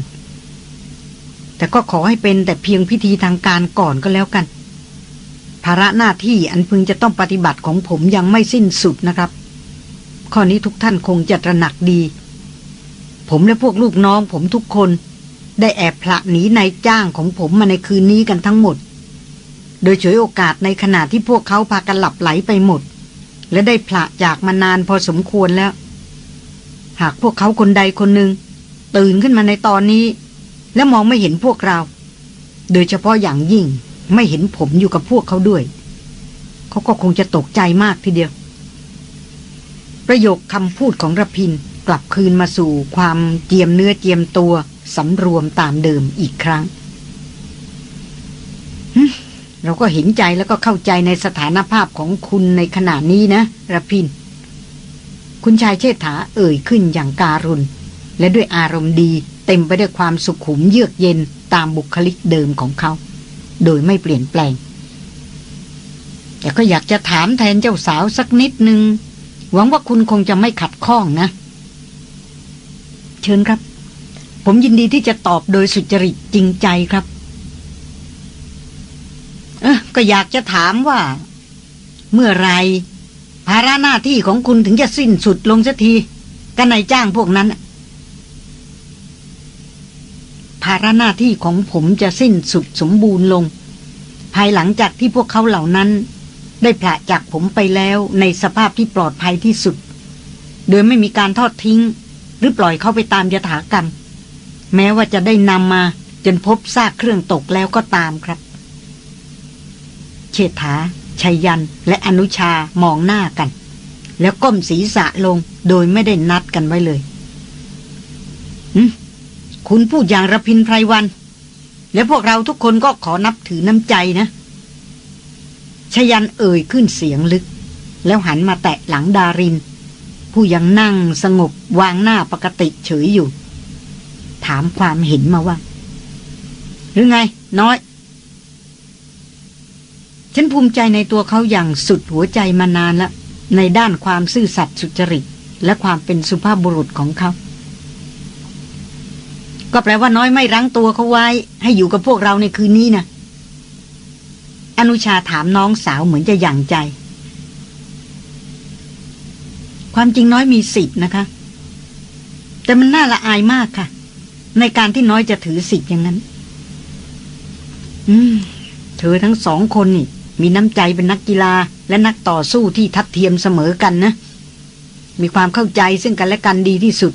แต่ก็ขอให้เป็นแต่เพียงพิธีทางการก่อนก็แล้วกัน ภาระหน้าที่อันพึงจะต้องปฏิบัติของผมยังไม่สิ้นสุดนะครับ ข้อนี้ทุกท่านคงจะตระหนักดี ผมและพวกลูกน้องผมทุกคนได้แอบพละหนีนายจ้างของผมมาในคืนนี้กันทั้งหมด โดยฉวยโอกาสในขณะที่พวกเขาพากันหลับไหลไปหมด และได้พละจากมานานพอสมควรแล้ว หากพวกเขาคนใดคนหนึ่งตื่นขึ้นมาในตอนนี้ และมองไม่เห็นพวกเรา โดยเฉพาะอย่างยิ่งไม่เห็นผมอยู่กับพวกเขาด้วย เขาก็คงจะตกใจมากทีเดียว ประโยคคำพูดของระพินกลับคืนมาสู่ความเจียมเนื้อเจียมตัวสำรวมตามเดิมอีกครั้ง เราก็เห็นใจแล้วก็เข้าใจในสถานภาพของคุณในขณะนี้นะระพิน คุณชายเชษฐาเอ่ยขึ้นอย่างการุณ และด้วยอารมณ์ดีเต็มไปด้วยความสุขุมเยือกเย็นตามบุคลิกเดิมของเขา โดยไม่เปลี่ยนแปลง แต่ก็อยากจะถามแทนเจ้าสาวสักนิดนึง หวังว่าคุณคงจะไม่ขัดข้องนะ เชิญครับ ผมยินดีที่จะตอบโดยสุจริตจริงใจครับเออก็อยากจะถามว่า เมื่อไร ภาระหน้าที่ของคุณถึงจะสิ้นสุดลงสักทีกันนายจ้างพวกนั้น ภาระหน้าที่ของผมจะสิ้นสุดสมบูรณ์ลง ภายหลังจากที่พวกเขาเหล่านั้น ได้ผละจากผมไปแล้วในสภาพที่ปลอดภัยที่สุด โดยไม่มีการทอดทิ้ง หรือปล่อยเขาไปตามยถากรรม แม้ว่าจะได้นำมาจนพบซากเครื่องตกแล้วก็ตามครับ เชษฐา ชัยยันและอนุชามองหน้ากัน แล้วก้มศีรษะลงโดยไม่ได้นัดกันไว้เลยคุณพูดอย่างระพินไพรวัน แล้วพวกเราทุกคนก็ขอนับถือน้ำใจนะชยันเอ่ยขึ้นเสียงลึก แล้วหันมาแตะหลังดาริน ผู้ยังนั่งสงบวางหน้าปกติเฉยอยู่ ถามความเห็นมาว่า หรือไง น้อย ฉันภูมิใจในตัวเขาอย่างสุดหัวใจมานานล้วในด้านความซื่อสัตย์สุจริต และความเป็นสุภาพบุรุษของเขา ก็แปลว่าน้อยไม่รั้งตัวเขาไว้ ให้อยู่กับพวกเราในคืนนี้นะอนุชาถามน้องสาวเหมือนจะหยั่งใจ ความจริงน้อยมีสิทธิ์นะคะ แต่มันน่าละอายมากค่ะ ในการที่น้อยจะถือสิทธิ์อย่างนั้น อืมเธอทั้งสองคนนี่ มีน้ำใจเป็นนักกีฬาและนักต่อสู้ที่ทัดเทียมเสมอกันนะ มีความเข้าใจซึ่งกันและกันดีที่สุด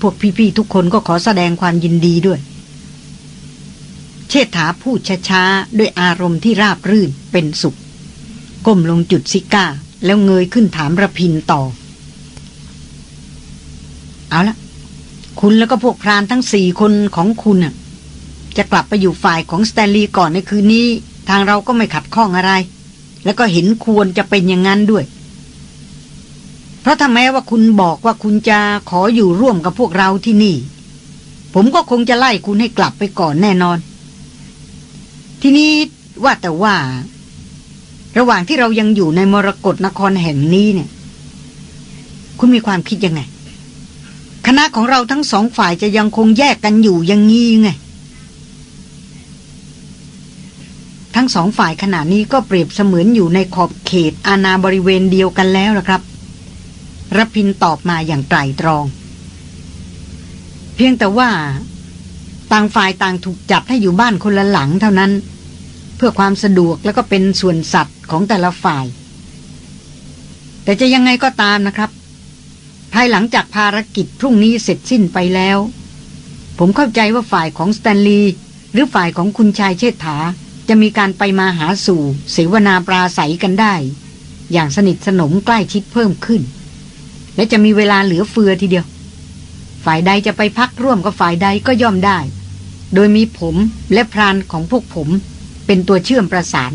พวกพี่ๆทุกคนก็ขอแสดงความยินดีด้วย เชษฐาพูดช้าๆ ด้วยอารมณ์ที่ราบรื่นเป็นสุข ก้มลงจุดซิก้า แล้วเงยขึ้นถามระพินต่อ เอาละคุณแล้วก็พวกพรานทั้งสี่คนของคุณจะกลับไปอยู่ฝ่ายของสแตนลีย์ก่อนในคืนนี้ ทางเราก็ไม่ขัดข้องอะไร แล้วก็เห็นควรจะเป็นอย่างนั้นด้วย เพราะถ้าแม้ว่าคุณบอกว่าคุณจะขออยู่ร่วมกับพวกเราที่นี่ ผมก็คงจะไล่คุณให้กลับไปก่อนแน่นอน ทีนี้ว่าแต่ว่า ระหว่างที่เรายังอยู่ในมรกรนครแห่งนี้เนี่ย คุณมีความคิดยังไงคณะของเราทั้งสองฝ่ายจะยังคงแยกกันอยู่อย่างนี้ไง ทั้งสองฝ่ายขณะนี้ก็เปรียบเสมือนอยู่ในขอบเขตอาณาบริเวณเดียวกันแล้วละครับรพินตอบมาอย่างไตรตรอง เพียงแต่ว่า ต่างฝ่ายต่างถูกจัดให้อยู่บ้านคนละหลังเท่านั้น เพื่อความสะดวกแล้วก็เป็นส่วนสัตว์ของแต่ละฝ่าย แต่จะยังไงก็ตามนะครับ ภายหลังจากภารกิจพรุ่งนี้เสร็จสิ้นไปแล้ว ผมเข้าใจว่าฝ่ายของสแตนลีย์หรือฝ่ายของคุณชายเชษฐา จะมีการไปมาหาสู่เสวนาปราศัยกันได้ อย่างสนิทสนมใกล้ชิดเพิ่มขึ้น และจะมีเวลาเหลือเฟือทีเดียว ฝ่ายใดจะไปพักร่วมกับฝ่ายใดก็ย่อมได้ โดยมีผมและพรานของพวกผมเป็นตัวเชื่อมประสาน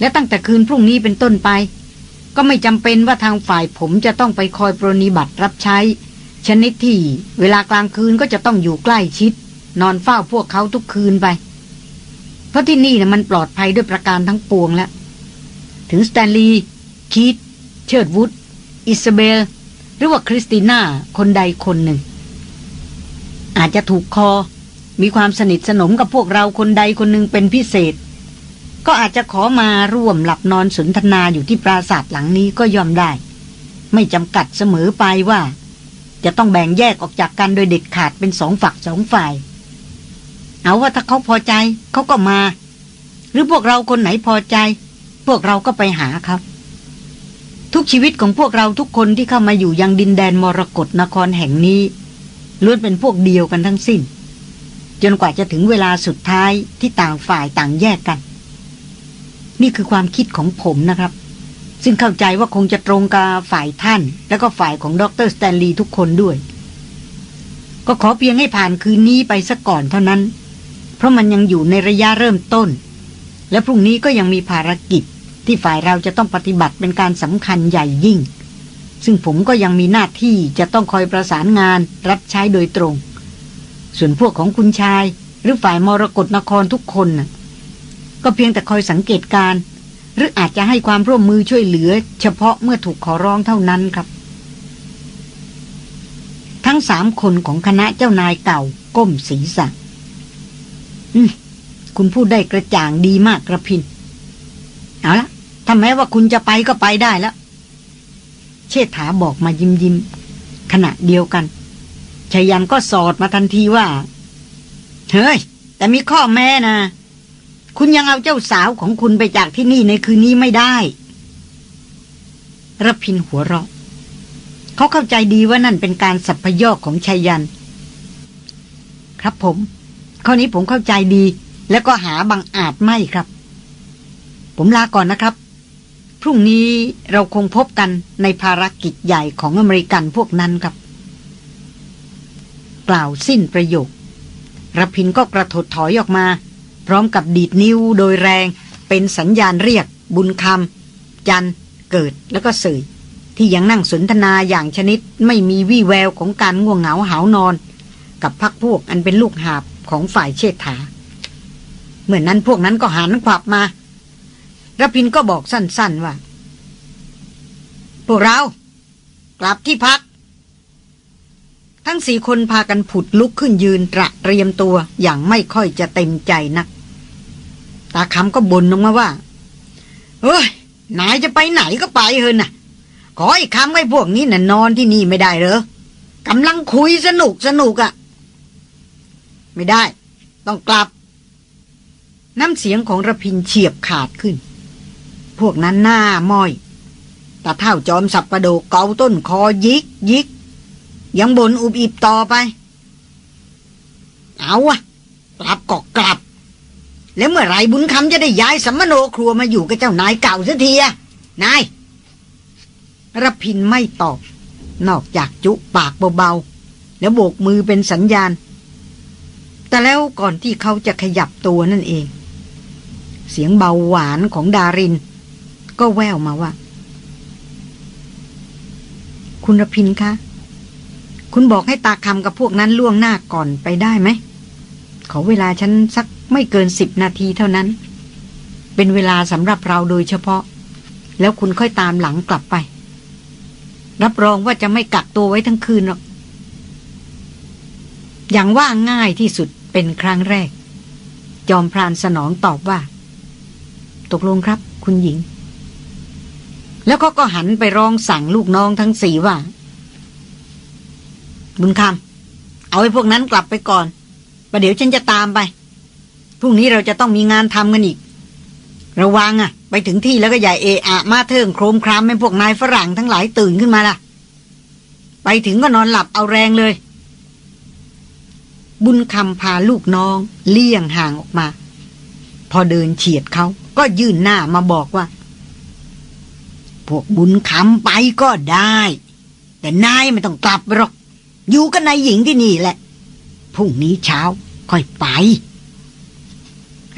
และตั้งแต่คืนพรุ่งนี้เป็นต้นไป ก็ไม่จำเป็นว่าทางฝ่ายผมจะต้องไปคอยปรนิบัติรับใช้ ชนิดที่เวลากลางคืนก็จะต้องอยู่ใกล้ชิด นอนเฝ้าพวกเขาทุกคืนไป เพราะที่นี่นะมันปลอดภัยด้วยประการทั้งปวงแล้ว ถึงสแตนลีย์คีธเชิร์ดวูดอิซาเบล หรือว่าคริสติน่า คนใดคนหนึ่ง อาจจะถูกคอ มีความสนิทสนมกับพวกเราคนใดคนหนึ่งเป็นพิเศษ ก็อาจจะขอมาร่วมหลับนอนสนทนาอยู่ที่ปราสาทหลังนี้ก็ยอมได้ ไม่จำกัดเสมอไปว่า จะต้องแบ่งแยกออกจากกันโดยเด็ดขาดเป็นสองฝักสองฝ่าย เอาว่าถ้าเขาพอใจเขาก็มา หรือพวกเราคนไหนพอใจ พวกเราก็ไปหาเขาทุกชีวิตของพวกเราทุกคนที่เข้ามาอยู่ยังดินแดนมรกรนครแห่งนี้ล้วนเป็นพวกเดียวกันทั้งสิ้น จนกว่าจะถึงเวลาสุดท้ายที่ต่างฝ่ายต่างแยกกัน นี่คือความคิดของผมนะครับ ซึ่งเข้าใจว่าคงจะตรงกับฝ่ายท่าน แล้วก็ฝ่ายของดรสแตนลีย์ทุกคนด้วย ก็ขอเพียงให้ผ่านคืนนี้ไปสักก่อนเท่านั้น เพราะมันยังอยู่ในระยะเริ่มต้น และพรุ่งนี้ก็ยังมีภารกิจที่ฝ่ายเราจะต้องปฏิบัติเป็นการสำคัญใหญ่ยิ่ง ซึ่งผมก็ยังมีหน้าที่จะต้องคอยประสานงานรับใช้โดยตรง ส่วนพวกของคุณชาย หรือฝ่ายมรกรนครทุกคนน่ะก็เพียงแต่คอยสังเกตการ หรืออาจจะให้ความร่วมมือช่วยเหลือ เฉพาะเมื่อถูกขอร้องเท่านั้นครับ ทั้งสามคนของคณะเจ้านายเก่าก้มศีรษะ อืมคุณพูดได้กระจ่างดีมากกระพิน เอาละถ้าแม้ว่าคุณจะไปก็ไปได้แล้ว เชษฐาบอกมายิ้มยิ้มขณะเดียวกันชายันก็สอดมาทันทีว่า เฮ้ย แต่มีข้อแม้นะ คุณยังเอาเจ้าสาวของคุณไปจากที่นี่ในคืนนี้ไม่ได้ระพินหัวเราะ เขาเข้าใจดีว่านั่นเป็นการสัพยอกของชายัน ครับผม ข้อนี้ผมเข้าใจดี แล้วก็หาบังอาจไม่ครับ ผมลาก่อนนะครับ พรุ่งนี้เราคงพบกันในภารกิจใหญ่ของอเมริกันพวกนั้นครับ กล่าวสิ้นประโยครพินก็กระถดถอยออกมา พร้อมกับดีดนิ้วโดยแรง เป็นสัญญาณเรียก บุญคำจันเกิดแล้วก็เสยที่ยังนั่งสนทนาอย่างชนิดไม่มีวี่แววของการง่วงเหงาหานอน กับพักพวกอันเป็นลูกหาบ ของฝ่ายเชษฐา เมื่อนนั้นพวกนั้นก็หันขวับมารพินก็บอกสั้น ๆ ว่า พวกเรา กลับที่พัก ทั้งสี่คนพากันผุดลุกขึ้นยืนตระเตรียมตัวอย่างไม่ค่อยจะเต็มใจนัก ตาคำก็บ่นลงมาว่า เอ้ยนายจะไปไหนก็ไปเถอะนะขอไอ้คำไอ้พวกนี้น่ะนอนที่นี่ไม่ได้เหรอกำลังคุยสนุกสนุกอะ่ะ ไม่ได้ ต้องกลับ น้ำเสียงของระพินเฉียบขาดขึ้น พวกนั้นหน้าม้อยตาเท่าจอมสับประโดเกาต้นคอยิกยิก ยังบนอุบอิบต่อไป เอาอะกลับก็กลับ แล้วเมื่อไรบุญคำจะได้ย้ายสัมมโนครัวมาอยู่กับเจ้านายเก่าสักทีอะนายรพินไม่ตอบ นอกจากจุปากเบาๆ แล้วโบกมือเป็นสัญญาณ แต่แล้วก่อนที่เขาจะขยับตัวนั่นเอง เสียงเบาหวานของดาริน ก็แววมาว่า คุณรพินคะ คุณบอกให้ตาคำกับพวกนั้นล่วงหน้าก่อนไปได้ไหม ขอเวลาฉันสักไม่เกินสิบนาทีเท่านั้น เป็นเวลาสำหรับเราโดยเฉพาะ แล้วคุณค่อยตามหลังกลับไป รับรองว่าจะไม่กักตัวไว้ทั้งคืนหรอกอย่างว่าง่ายที่สุด เป็นครั้งแรก จอมพรานสนองตอบว่า ตกลงครับ คุณหญิง แล้วก็ก็หันไปร้องสั่งลูกน้องทั้งสี่ว่า บุญคำเอาไอ้พวกนั้นกลับไปก่อนประเดี๋ยวฉันจะตามไปพรุ่งนี้เราจะต้องมีงานทำกันอีก ระวังอะไปถึงที่แล้วก็ใหญ่เออะมาเทิงโครมครามให้พวกนายฝรั่งทั้งหลายตื่นขึ้นมาล่ะ ไปถึงก็นอนหลับเอาแรงเลย บุญคำพาลูกน้อง เลี่ยงห่างออกมา พอเดินเฉียดเขาก็ยื่นหน้ามาบอกว่า พวกบุญคำไปก็ได้ แต่นายไม่ต้องกลับหรอก อยู่กับนายหญิงที่นี่แหละพรุ่งนี้เช้าค่อยไป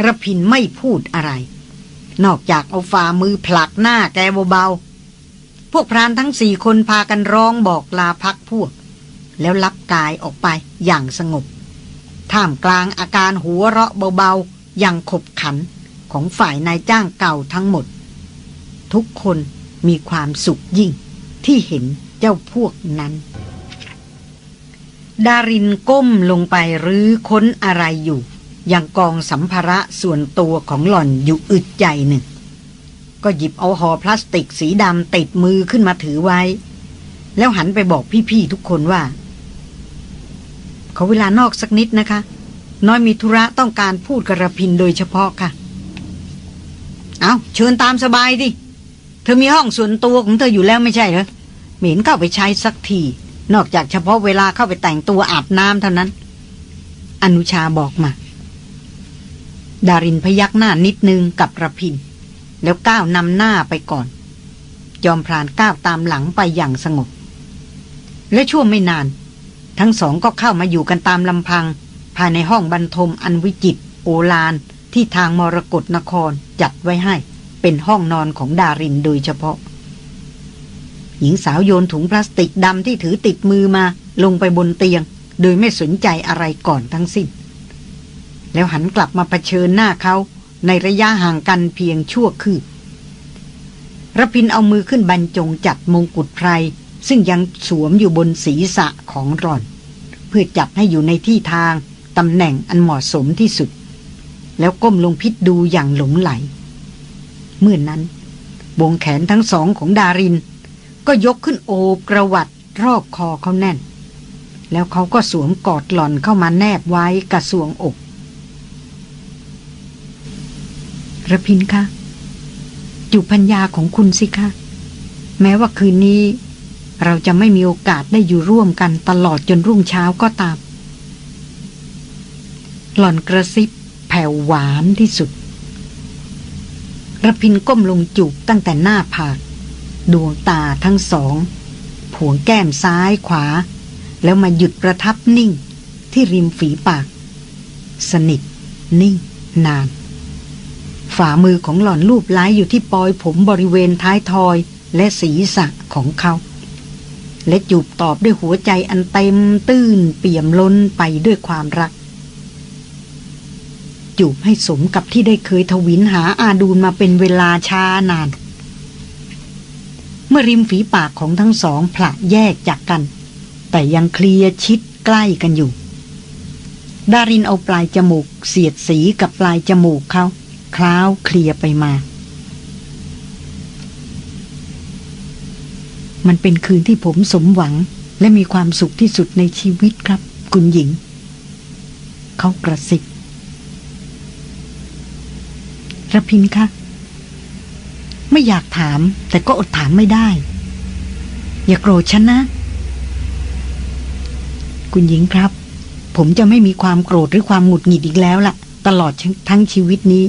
ระพินไม่พูดอะไร นอกจากเอาฝ่ามือผลักหน้าแกเบาๆ พวกพรานทั้งสี่คนพากันร้องบอกลาพักพวก แล้วลับกายออกไปอย่างสงบ ท่ามกลางอาการหัวเราะเบาๆ อย่างขบขันของฝ่ายนายจ้างเก่าทั้งหมด ทุกคนมีความสุขยิ่งที่เห็นเจ้าพวกนั้น ดารินก้มลงไปรื้อค้นอะไรอยู่ อย่างกองสัมภาระส่วนตัวของหล่อนอยู่อึดใจหนึ่ง ก็หยิบเอาห่อพลาสติกสีดำติดมือขึ้นมาถือไว้ แล้วหันไปบอกพี่ๆทุกคนว่า ขอเวลานอกสักนิดนะคะ น้อยมีธุระต้องการพูดกระพินโดยเฉพาะค่ะ เอาเชิญตามสบายดิ เธอมีห้องส่วนตัวของเธออยู่แล้วไม่ใช่เหรอเหม็นเข้าไปใช้สักที นอกจากเฉพาะเวลาเข้าไปแต่งตัวอาบน้ำเท่านั้น อนุชาบอกมา ดารินพยักหน้านิดนึงกับระพิน แล้วก้าวนำหน้าไปก่อน จอมพรานก้าวตามหลังไปอย่างสงบ และชั่วไม่นาน ทั้งสองก็เข้ามาอยู่กันตามลำพัง ภายในห้องบรรทมอันวิจิตโอลานที่ทางมรกรนครจัดไว้ให้ เป็นห้องนอนของดารินโดยเฉพาะ หญิงสาวโยนถุงพลาสติกดำที่ถือติดมือมา ลงไปบนเตียง โดยไม่สนใจอะไรก่อนทั้งสิ้น แล้วหันกลับมาเผชิญหน้าเขาในระยะห่างกันเพียงชั่วคืบระพินเอามือขึ้นบรรจงจัดมงกุฎไพร ซึ่งยังสวมอยู่บนศีรษะของรอน เพื่อจับให้อยู่ในที่ทางตำแหน่งอันเหมาะสมที่สุด แล้วก้มลงพิษดูอย่างหลงไหล เมื่อนนั้นวงแขนทั้งสองของดาริน ก็ยกขึ้นโอบกระวัดรอบคอเขาแน่น แล้วเขาก็สวมกอดหล่อนเข้ามาแนบไว้กระสวงอกระพินคะจูบพัญญาของคุณสิคะ แม้ว่าคืนนี้ เราจะไม่มีโอกาสได้อยู่ร่วมกันตลอดจนรุ่งเช้าก็ตาม หล่อนกระซิบแผ่วหวานที่สุดระพินก้มลงจูบตั้งแต่หน้าผาก ดวงตาทั้งสองผวงแก้มซ้ายขวา แล้วมาหยุดประทับนิ่งที่ริมฝีปาก สนิท นิ่ง นาน ฝ่ามือของหล่อนลูบไล้อยู่ที่ปลอยผมบริเวณท้ายทอยและศีรษะของเขา และจูบตอบด้วยหัวใจอันเต็มตื้นเปี่ยมล้นไปด้วยความรัก จูบให้สมกับที่ได้เคยทวินหาอาดูลมาเป็นเวลาช้านาน เมื่อริมฝีปากของทั้งสองผละแยกจากกัน แต่ยังเคลียชิดใกล้กันอยู่ ดารินเอาปลายจมูก เสียดสีกับปลายจมูกเขาคล้าวเคลียไปมา มันเป็นคืนที่ผมสมหวัง และมีความสุขที่สุดในชีวิตครับ คุณหญิง เขากระซิบระพินคะไม่อยากถาม แต่ก็อดถามไม่ได้ อย่าโกรธฉันนะ คุณหญิงครับ ผมจะไม่มีความโกรธหรือความหงุดหงิดอีกแล้วละ่ะ ตลอดทั้งชีวิตนี้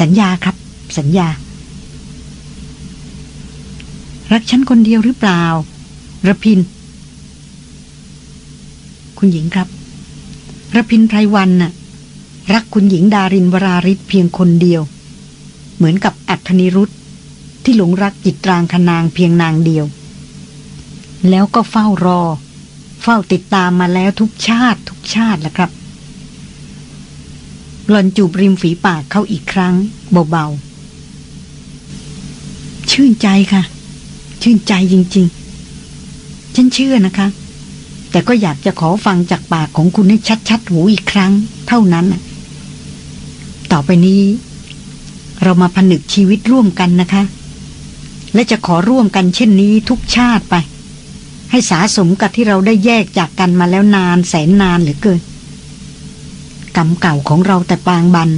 สัญญาครับ สัญญา รักฉันคนเดียวหรือเปล่าระพิน คุณหญิงครับระพินไพรวันน่ะ รักคุณหญิงดารินวราริศเพียงคนเดียว เหมือนกับอัคนิรุธที่หลงรักจิตรางคนางเพียงนางเดียว แล้วก็เฝ้ารอ เฝ้าติดตามมาแล้วทุกชาติทุกชาติแหละครับ หล่อนจูบริมฝีปากเขาอีกครั้ง เบาๆ ชื่นใจค่ะ ชื่นใจจริง ๆ ฉันเชื่อนะคะ แต่ก็อยากจะขอฟังจากปากของคุณให้ชัด ๆ หูอีกครั้ง เท่านั้น ต่อไปนี้ เรามาผนึกชีวิตร่วมกันนะคะ และจะขอร่วมกันเช่นนี้ทุกชาติไป ให้สาสมกับที่เราได้แยกจากกันมาแล้วนานแสนนานเหลือเกินกรรมเก่าของเราแต่ปางบัน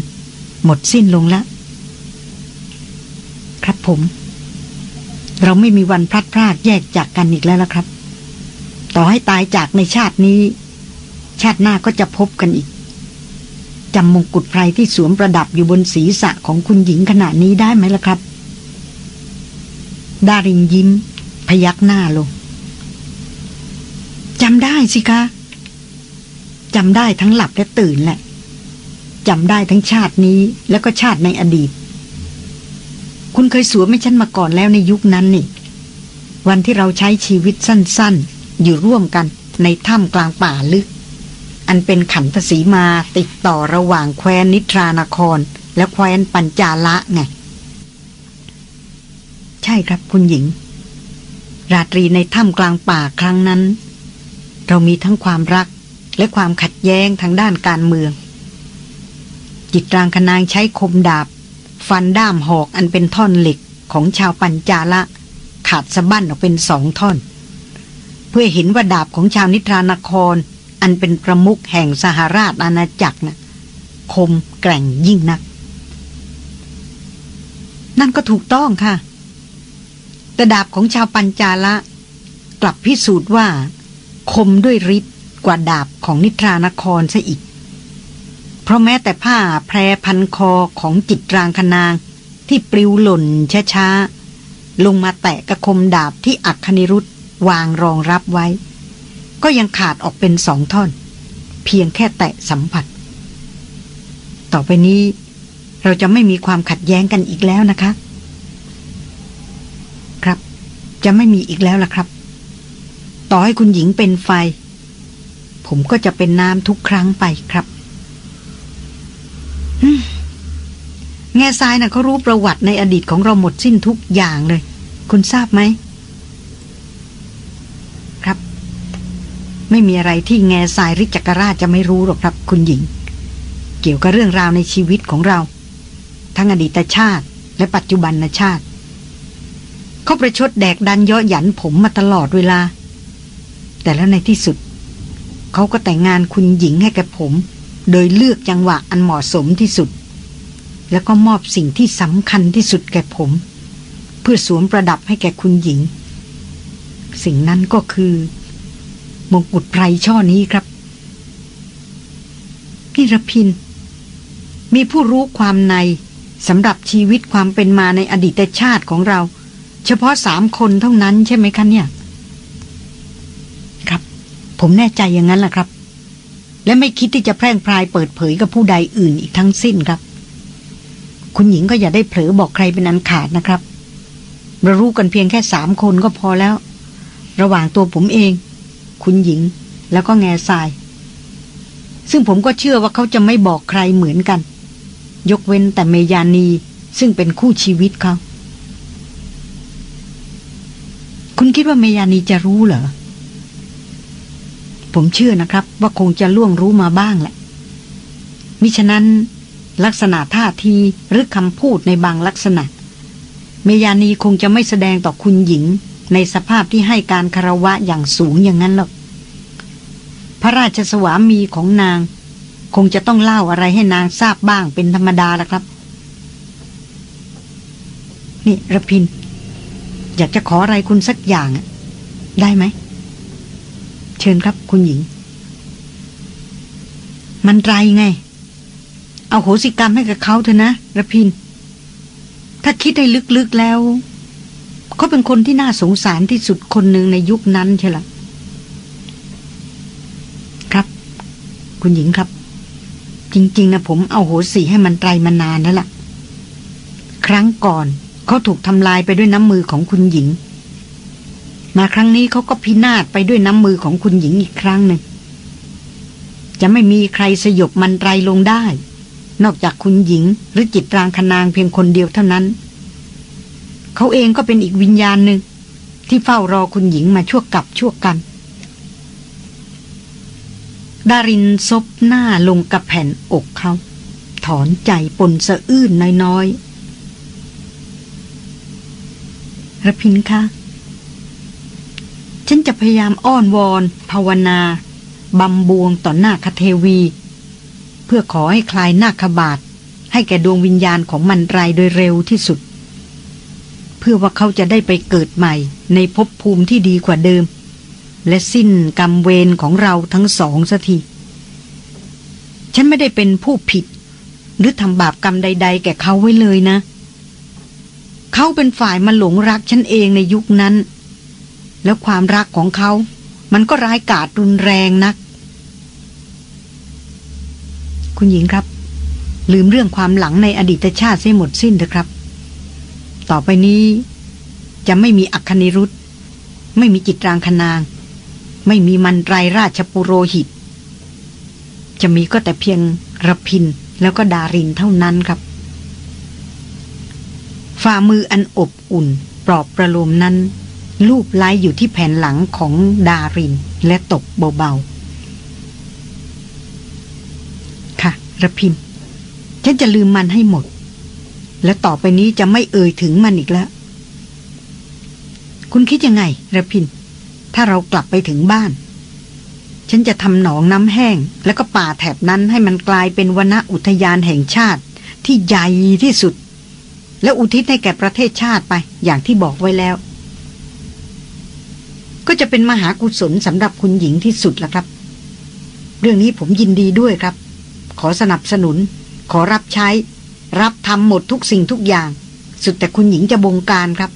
หมดสิ้นลงแล้วครับผม เราไม่มีวันพลัดพรากแยกจากกันอีกแล้วละครับ ต่อให้ตายจากในชาตินี้ ชาติหน้าก็จะพบกันอีกจำมงกุฎไพรที่สวมประดับอยู่บนศีรษะของคุณหญิงขณะนี้ได้ไหมล่ะครับ ดารินยิ้ม พยักหน้าลงจำได้สิคะจำได้ทั้งหลับและตื่นแหละจำได้ทั้งชาตินี้แล้วก็ชาติในอดีต คุณเคยสวมให้ฉันมาก่อนแล้วในยุคนั้นนี่ วันที่เราใช้ชีวิตสั้นๆ อยู่ร่วมกันในถ้ำกลางป่าลึก อันเป็นขันธสีมาติดต่อระหว่างแคว้นนิทรานคร และแคว้นปัญจาละไง ใช่ครับคุณหญิง ราตรีในถ้ำกลางป่าครั้งนั้น เรามีทั้งความรักและความขัดแย้งทางด้านการเมือง จิตรางคนางใช้คมดาบ ฟันด้ามหอกอันเป็นท่อนเหล็กของชาวปัญจาละ ขาดสะบั้นออกเป็นสองท่อน เพื่อเห็นว่าดาบของชาวนิทรานคร อันเป็นประมุขแห่งสหราชอาณาจักรนะ่ะคมแกร่งยิ่งนัก นั่นก็ถูกต้องค่ะ แต่ดาบของชาวปัญจาละ กลับพิสูจน์ว่า คมด้วยฤทธิกว่าดาบของนิทรานครซะอีก เพราะแม้แต่ผ้าแพรพันคอของจิตรางคนาง ที่ปลิวหล่นช้าๆลงมาแตะกระคมดาบที่อักคณิรุธวางรองรับไว้ ก็ยังขาดออกเป็นสองท่อน เพียงแค่แตะสัมผัส ต่อไปนี้เราจะไม่มีความขัดแย้งกันอีกแล้วนะคะ ครับ จะไม่มีอีกแล้วล่ะครับ ต่อให้คุณหญิงเป็นไฟ ผมก็จะเป็นน้ำทุกครั้งไปครับ แง่ทรายนะ่ะเขารู้ประวัติในอดีตของเราหมดสิ้นทุกอย่างเลย คุณทราบไหม ครับ ไม่มีอะไรที่แง่ทรายริจักรราชจะไม่รู้หรอกครับ คุณหญิง เกี่ยวกับเรื่องราวในชีวิตของเรา ทั้งอดีตชาติ และปัจจุบันชาติเขาประชดแดกดันยาะหยันผมมาตลอดเวลา แต่แล้วในที่สุด เขาก็แต่งงานคุณหญิงให้แกผม โดยเลือกจังหวะอันเหมาะสมที่สุด แล้วก็มอบสิ่งที่สำคัญที่สุดแก่ผม เพื่อสวมประดับให้แก่คุณหญิง สิ่งนั้นก็คือ มงกุฎไพรช่อนี้ครับนิรพิน มีผู้รู้ความในสำหรับชีวิตความเป็นมาในอดีตชาติของเรา เฉพาะสามคนเท่านั้นใช่ไหมคะเนี่ย ครับ ผมแน่ใจอย่างนั้นแหละครับ และไม่คิดที่จะแพร่งพรายเปิดเผยกับผู้ใดอื่นอีกทั้งสิ้นครับ คุณหญิงก็อย่าได้เผลอบอกใครเป็นอันขาดนะครับเรารู้กันเพียงแค่สามคนก็พอแล้ว ระหว่างตัวผมเอง คุณหญิงแล้วก็แง่ทราย ซึ่งผมก็เชื่อว่าเขาจะไม่บอกใครเหมือนกัน ยกเว้นแต่เมยานีซึ่งเป็นคู่ชีวิตเขา คุณคิดว่าเมยานีจะรู้เหรอ ผมเชื่อนะครับ ว่าคงจะล่วงรู้มาบ้างแหละ มิฉะนั้น ลักษณะท่าทีหรือคำพูดในบางลักษณะ เมยานีคงจะไม่แสดงต่อคุณหญิง ในสภาพที่ให้การคารวะอย่างสูงอย่างนั้นหรอก พระราชสวามีของนาง คงจะต้องเล่าอะไรให้นางทราบบ้างเป็นธรรมดาละครับ นี่ระพิน อยากจะขออะไรคุณสักอย่างได้ไหม เชิญครับ คุณหญิง มันไรไง เอาโหสิกรรมให้กับเขาเถอะนะระพิน ถ้าคิดให้ลึกๆแล้ว เขาเป็นคนที่น่าสงสารที่สุดคนหนึ่งในยุคนั้นใช่ละครับ คุณหญิงครับ จริง ๆนะผมเอาโหสิให้มันไตรมานานแล้วล่ะ ครั้งก่อนเขาถูกทำลายไปด้วยน้ำมือของคุณหญิง มาครั้งนี้เขาก็พินาศไปด้วยน้ำมือของคุณหญิงอีกครั้งหนึ่ง จะไม่มีใครสยบมันไรลงได้ นอกจากคุณหญิงหรือจิตรางคนางเพียงคนเดียวเท่านั้น เขาเองก็เป็นอีกวิญญาณหนึ่ง ที่เฝ้ารอคุณหญิงมาชั่วกับชั่วกัน ดารินซบหน้าลงกับแผ่นอกเขา ถอนใจปนสะอื้นน้อยๆระพินคะ ฉันจะพยายามอ้อนวอน ภาวนาบำบวงต่อหน้าคเทวี เพื่อขอให้คลายหน้าคบาทให้แก่ดวงวิญญาณของมันรายโดยเร็วที่สุด เพื่อว่าเขาจะได้ไปเกิดใหม่ในภพภูมิที่ดีกว่าเดิม และสิ้นกรรมเวรของเราทั้งสองสัทีฉันไม่ได้เป็นผู้ผิด หรือทำบาปกรรมใด ๆ แก่เขาไว้เลยนะ เขาเป็นฝ่ายมาหลงรักฉันเองในยุคนั้น แล้วความรักของเขา มันก็ร้ายกาจรุนแรงนัก คุณหญิงครับ ลืมเรื่องความหลังในอดีตชาติเสียหมดสิ้นเถอะครับ ต่อไปนี้ จะไม่มีอัคนิรุธไม่มีจิตรางคนาง ไม่มีมันไรราชปุโรหิต จะมีก็แต่เพียงระพินแล้วก็ดารินเท่านั้นครับ ฝ่ามืออันอบอุ่น ปลอบประโลมนั้น ลูบไล้อยู่ที่แผ่นหลังของดาริน และตกเบาๆ ค่ะระพิน ฉันจะลืมมันให้หมด และต่อไปนี้จะไม่เอ่ยถึงมันอีกแล้ว คุณคิดยังไงระพิน ถ้าเรากลับไปถึงบ้าน ฉันจะทำหนองน้ำแห้ง แล้วก็ป่าแถบนั้นให้มันกลายเป็นวนอุทยานแห่งชาติที่ใหญ่ที่สุด และอุทิศให้แก่ประเทศชาติไปอย่างที่บอกไว้แล้ว ก็จะเป็นมหากุศลสำหรับคุณหญิงที่สุดแล้วครับ เรื่องนี้ผมยินดีด้วยครับ ขอสนับสนุน ขอรับใช้ รับทำหมดทุกสิ่งทุกอย่าง สุดแต่คุณหญิงจะบงการครับ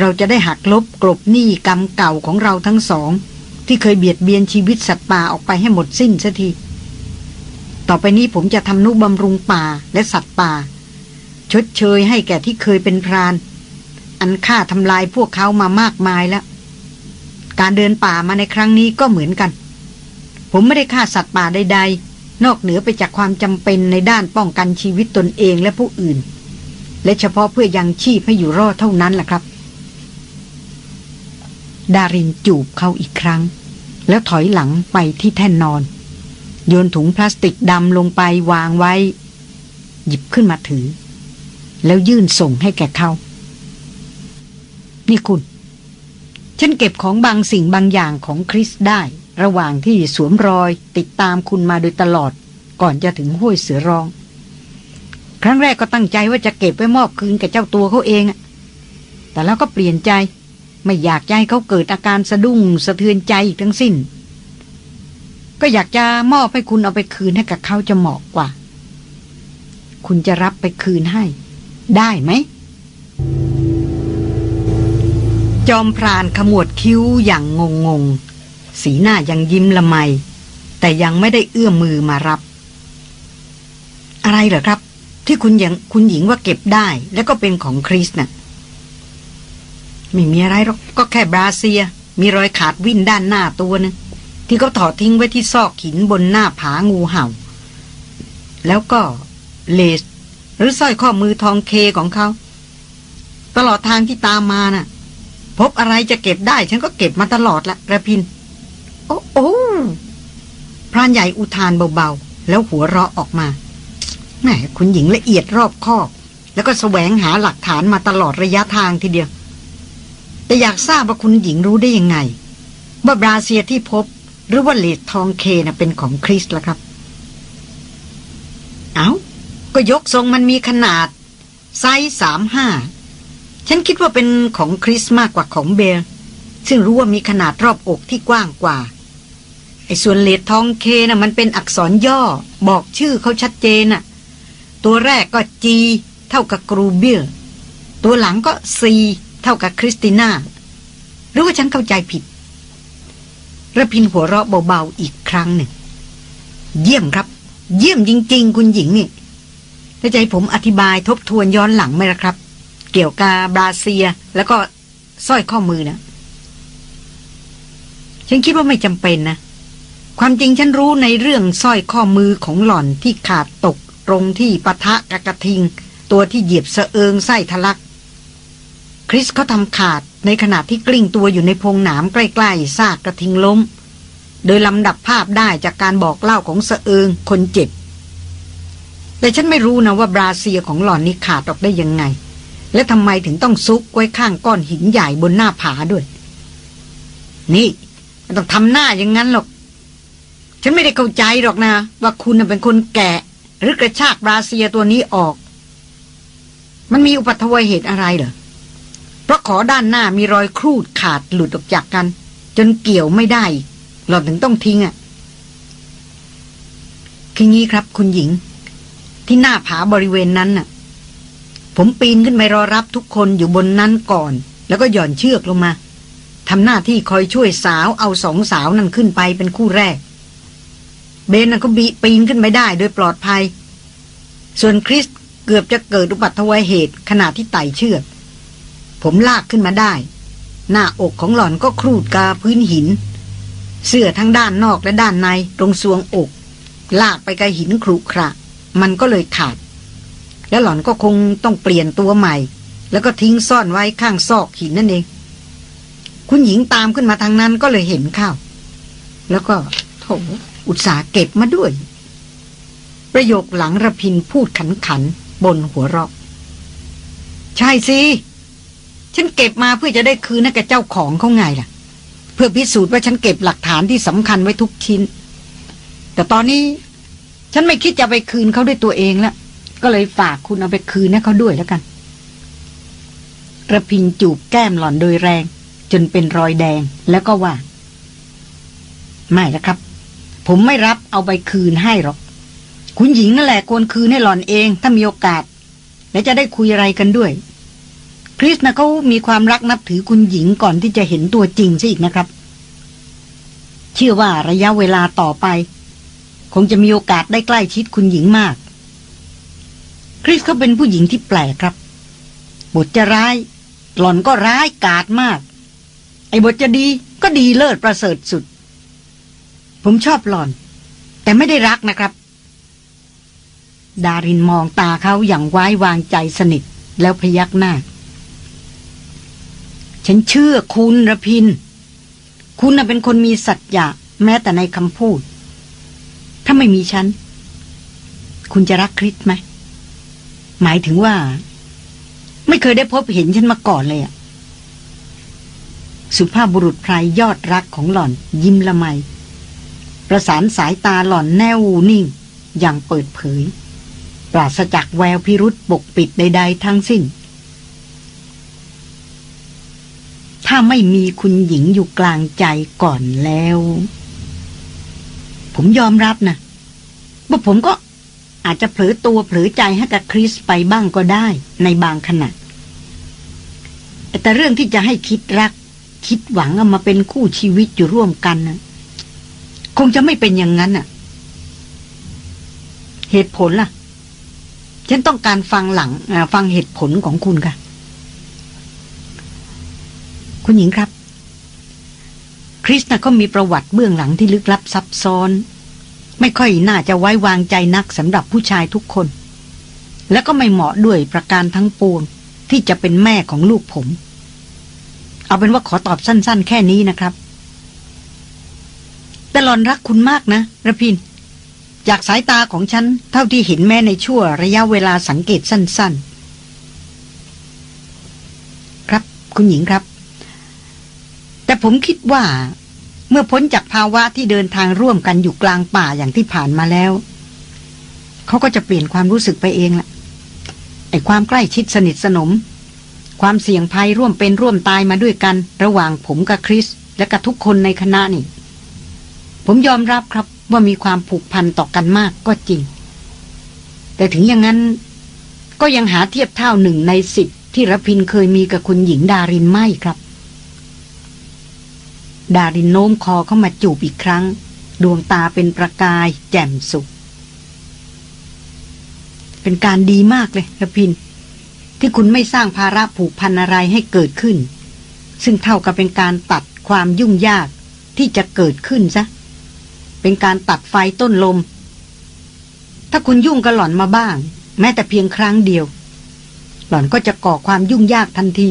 เราจะได้หักลบกลบหนี้กรรมเก่าของเราทั้งสอง ที่เคยเบียดเบียนชีวิตสัตว์ป่าออกไปให้หมดสิ้นสัทีต่อไปนี้ผมจะทำนุบำรุงป่าและสัตว์ป่า ชดเชยให้แก่ที่เคยเป็นพราน อันฆ่าทำลายพวกเขามามากมายแล้ว การเดินป่ามาในครั้งนี้ก็เหมือนกัน ผมไม่ได้ฆ่าสัตว์ป่าใด ๆ นอกเหนือไปจากความจำเป็นในด้านป้องกันชีวิตตนเองและผู้อื่น และเฉพาะเพื่อยังชีพให้อยู่รอดเท่านั้นแหละครับ ดารินจูบเขาอีกครั้ง แล้วถอยหลังไปที่แท่นนอน โยนถุงพลาสติกดำลงไปวางไว้ หยิบขึ้นมาถือ แล้วยื่นส่งให้แก่เขานี่คุณ ฉันเก็บของบางสิ่งบางอย่างของคริสได้ ระหว่างที่สวมรอยติดตามคุณมาโดยตลอด ก่อนจะถึงห้วยเสือร้อง ครั้งแรกก็ตั้งใจว่าจะเก็บไว้มอบคืนกับเจ้าตัวเขาเอง แต่แล้วก็เปลี่ยนใจ ไม่อยากจะให้เขาเกิดอาการสะดุ้งสะเทือนใจอีกทั้งสิ้น ก็อยากจะมอบให้คุณเอาไปคืนให้กับเขาจะเหมาะกว่า คุณจะรับไปคืนให้ ได้ไหม จอมพรานขมวดคิ้วอย่างงงงสีหน้ายังยิ้มละไม แต่ยังไม่ได้เอื้อมมือมารับ อะไรเหรอครับ ที่คุณยังคุณหญิงว่าเก็บได้ แล้วก็เป็นของคริสนะ่ะไม่มีอะไรหรอกก็แค่บราเซีย มีรอยขาดวิ่นด้านหน้าตัวนึงที่เขาถอดทิ้งไว้ที่ซอกหินบนหน้าผางูเห่า แล้วก็เลส หรือสร้อยข้อมือทองเคของเขา ตลอดทางที่ตามมาน่ะ พบอะไรจะเก็บได้ ฉันก็เก็บมาตลอดละระพิน โอ้โอ้พรานใหญ่อุทานเบาๆ แล้วหัวเราะออกมาแหมคุณหญิงละเอียดรอบคอบ แล้วก็แสวงหาหลักฐานมาตลอดระยะทางทีเดียว แต่อยากทราบว่าคุณหญิงรู้ได้ยังไงว่าบราเซียที่พบ หรือว่าเลดทองเคนะเป็นของคริสละครับ เอ้าก็ยกทรงมันมีขนาด ไซส์สามห้า ฉันคิดว่าเป็นของคริสมากกว่าของเบล ซึ่งรู้ว่ามีขนาดรอบอกที่กว้างกว่า ไอ้ส่วนเลดทองเคน่ะมันเป็นอักษรย่อ บอกชื่อเขาชัดเจนน่ะ ตัวแรกก็ G เท่ากับกรูเบียร์ตัวหลังก็ C เท่ากับคริสติน่า หรือว่าฉันเข้าใจผิดรพินทร์หัวเราะเบาๆอีกครั้งหนึ่ง เยี่ยมครับ เยี่ยมจริง ๆ คุณหญิงนี่ถ้าใจผมอธิบายทบทวนย้อนหลังไหมล่ะครับ เกี่ยวกับบราเซีย แล้วก็สร้อยข้อมือนะฉันคิดว่าไม่จำเป็นนะ ความจริงฉันรู้ในเรื่องสร้อยข้อมือของหล่อนที่ขาดตกตรงที่ปะทะกะกระทิง ตัวที่เหยียบสะเอิงไส้ทะลัก คริสเขาทำขาดในขณะที่กลิ้งตัวอยู่ในพงหนามใกล้ๆซากกระทิงล้ม โดยลำดับภาพได้จากการบอกเล่าของสะเอิงคนเจ็บแต่ฉันไม่รู้นะว่าบราเซียของหล่อนนี่ขาดออกได้ยังไง และทำไมถึงต้องซุกไว้ข้างก้อนหินใหญ่บนหน้าผาด้วย นี่ไม่ต้องทำหน้าอย่างนั้นหรอก ฉันไม่ได้เข้าใจหรอกนะ ว่าคุณเป็นคนแกะ หรือกระชากบราเซียตัวนี้ออก มันมีอุปัตวเหตุอะไรเหรอเพราะขอด้านหน้ามีรอยครูดขาดหลุดออกจากกัน จนเกี่ยวไม่ได้หล่อนถึงต้องทิ้งอะ่ะคืองี้ครับ คุณหญิง ที่หน้าผาบริเวณนั้นน่ะ ผมปีนขึ้นไปรอรับทุกคนอยู่บนนั้นก่อน แล้วก็หย่อนเชือกลงมาทำหน้าที่คอยช่วยสาวเอาสองสาวนั่นขึ้นไปเป็นคู่แรก เบนน่ะก็บีปีนขึ้นไม่ได้โดยปลอดภัย ส่วนคริสเกือบจะเกิดอุบัติเหตุขณะที่ไต่เชือก ผมลากขึ้นมาได้ หน้าอกของหล่อนก็ครูดกาพื้นหิน เสื้อทั้งด้านนอกและด้านในตรงซวงอก ลากไปกับหินครุขระ มันก็เลยขาด แล้วหล่อนก็คงต้องเปลี่ยนตัวใหม่ แล้วก็ทิ้งซ่อนไว้ข้างซอกหินนั่นเอง คุณหญิงตามขึ้นมาทางนั้นก็เลยเห็นข้าวแล้วก็โถอุตสาเก็บมาด้วย ประโยคหลังระพินพูดขันขันบนหัวเราะใช่สิ ฉันเก็บมาเพื่อจะได้คืนให้กับเจ้าของเขาไงล่ะ เพื่อพิสูจน์ว่าฉันเก็บหลักฐานที่สำคัญไว้ทุกชิ้น แต่ตอนนี้ ฉันไม่คิดจะไปคืนเขาด้วยตัวเองแล้ว ก็เลยฝากคุณเอาไปคืนให้เขาด้วยแล้วกันระพินจูบแก้มหล่อนโดยแรง จนเป็นรอยแดงแล้วก็ว่า ไม่ละครับ ผมไม่รับเอาไปคืนให้หรอก คุณหญิงนั่นแหละควรคืนให้หล่อนเอง ถ้ามีโอกาส และจะได้คุยอะไรกันด้วย คริสนะเขามีความรักนับถือคุณหญิงก่อนที่จะเห็นตัวจริงซะอีกนะครับ เชื่อว่าระยะเวลาต่อไป คงจะมีโอกาสได้ใกล้ชิดคุณหญิงมาก คริสเขาเป็นผู้หญิงที่แปลกครับ บทจะร้าย หล่อนก็ร้ายกาจมาก ไอ้บทจะดีก็ดีเลิศประเสริฐสุด ผมชอบหล่อน แต่ไม่ได้รักนะครับ ดารินมองตาเขาอย่างไว้วางใจสนิทแล้วพยักหน้า ฉันเชื่อคุณระพิน คุณน่ะเป็นคนมีสัจจะแม้แต่ในคำพูด ถ้าไม่มีฉัน คุณจะรักคริสไหม หมายถึงว่า ไม่เคยได้พบเห็นฉันมาก่อนเลยอะสุภาพบุรุษพรยอดรักของหล่อนยิ้มละไม ประสานสายตาหล่อนแน่วนิ่ง อย่างเปิดเผย ปราศจากแววพิรุษปกปิดใด ๆ ทั้งสิ้น ถ้าไม่มีคุณหญิงอยู่กลางใจก่อนแล้ว ผมยอมรับนะว่าผมก็ อาจจะเผลอตัวเผลอใจให้กับคริสไปบ้างก็ได้ในบางขณะ แต่เรื่องที่จะให้คิดรัก คิดหวังเอามาเป็นคู่ชีวิตอยู่ร่วมกันนะคงจะไม่เป็นอย่างนั้นน่ะ เหตุผลล่ะ ฉันต้องการฟังหลังฟังเหตุผลของคุณค่ะ คุณหญิงครับ คริสนะก็มีประวัติเบื้องหลังที่ลึกลับซับซ้อน ไม่ค่อยน่าจะไว้วางใจนักสำหรับผู้ชายทุกคน และก็ไม่เหมาะด้วยประการทั้งปวงที่จะเป็นแม่ของลูกผม เอาเป็นว่าขอตอบสั้น ๆ แค่นี้นะครับแต่หลอนรักคุณมากนะระพิน จากสายตาของฉัน เท่าที่เห็นแม่ในชั่วระยะเวลาสังเกตสั้น ๆ ครับคุณหญิงครับ แต่ผมคิดว่า เมื่อพ้นจากภาวะที่เดินทางร่วมกันอยู่กลางป่าอย่างที่ผ่านมาแล้ว เขาก็จะเปลี่ยนความรู้สึกไปเองละไอ้ความใกล้ชิดสนิทสนม ความเสี่ยงภัยร่วมเป็นร่วมตายมาด้วยกัน ระหว่างผมกับคริส และกับทุกคนในคณะนี่ ผมยอมรับครับว่ามีความผูกพันต่อกันมากก็จริง แต่ถึงอย่างนั้น ก็ยังหาเทียบเท่าหนึ่งในสิบที่รพินเคยมีกับคุณหญิงดารินไม่ครับ ดารินโน้มคอเข้ามาจูบอีกครั้ง ดวงตาเป็นประกายแจ่มสุข เป็นการดีมากเลยรพิน ที่คุณไม่สร้างภาระผูกพันอะไรให้เกิดขึ้น ซึ่งเท่ากับเป็นการตัดความยุ่งยากที่จะเกิดขึ้นซะ เป็นการตัดไฟต้นลม ถ้าคุณยุ่งกับหล่อนมาบ้าง แม้แต่เพียงครั้งเดียว หล่อนก็จะก่อความยุ่งยากทันที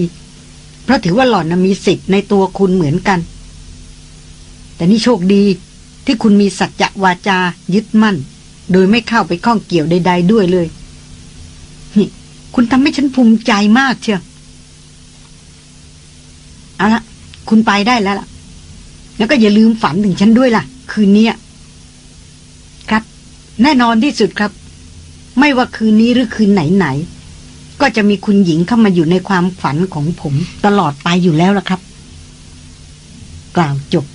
เพราะถือว่าหล่อนมีสิทธิ์ในตัวคุณเหมือนกัน แต่นี่โชคดีที่คุณมีสัจจะวาจายึดมั่น โดยไม่เข้าไปข้องเกี่ยวใด ๆ ด้วยเลย นี่ คุณทำให้ฉันภูมิใจมากเชียวเอาละคุณไปได้แล้วล่ะ แล้วก็อย่าลืมฝันถึงฉันด้วยล่ะ คืนนี้ครับ แน่นอนที่สุดครับ ไม่ว่าคืนนี้หรือคืนไหนๆก็จะมีคุณหญิงเข้ามาอยู่ในความฝันของผมตลอดไปอยู่แล้วล่ะครับ กล่าวจบ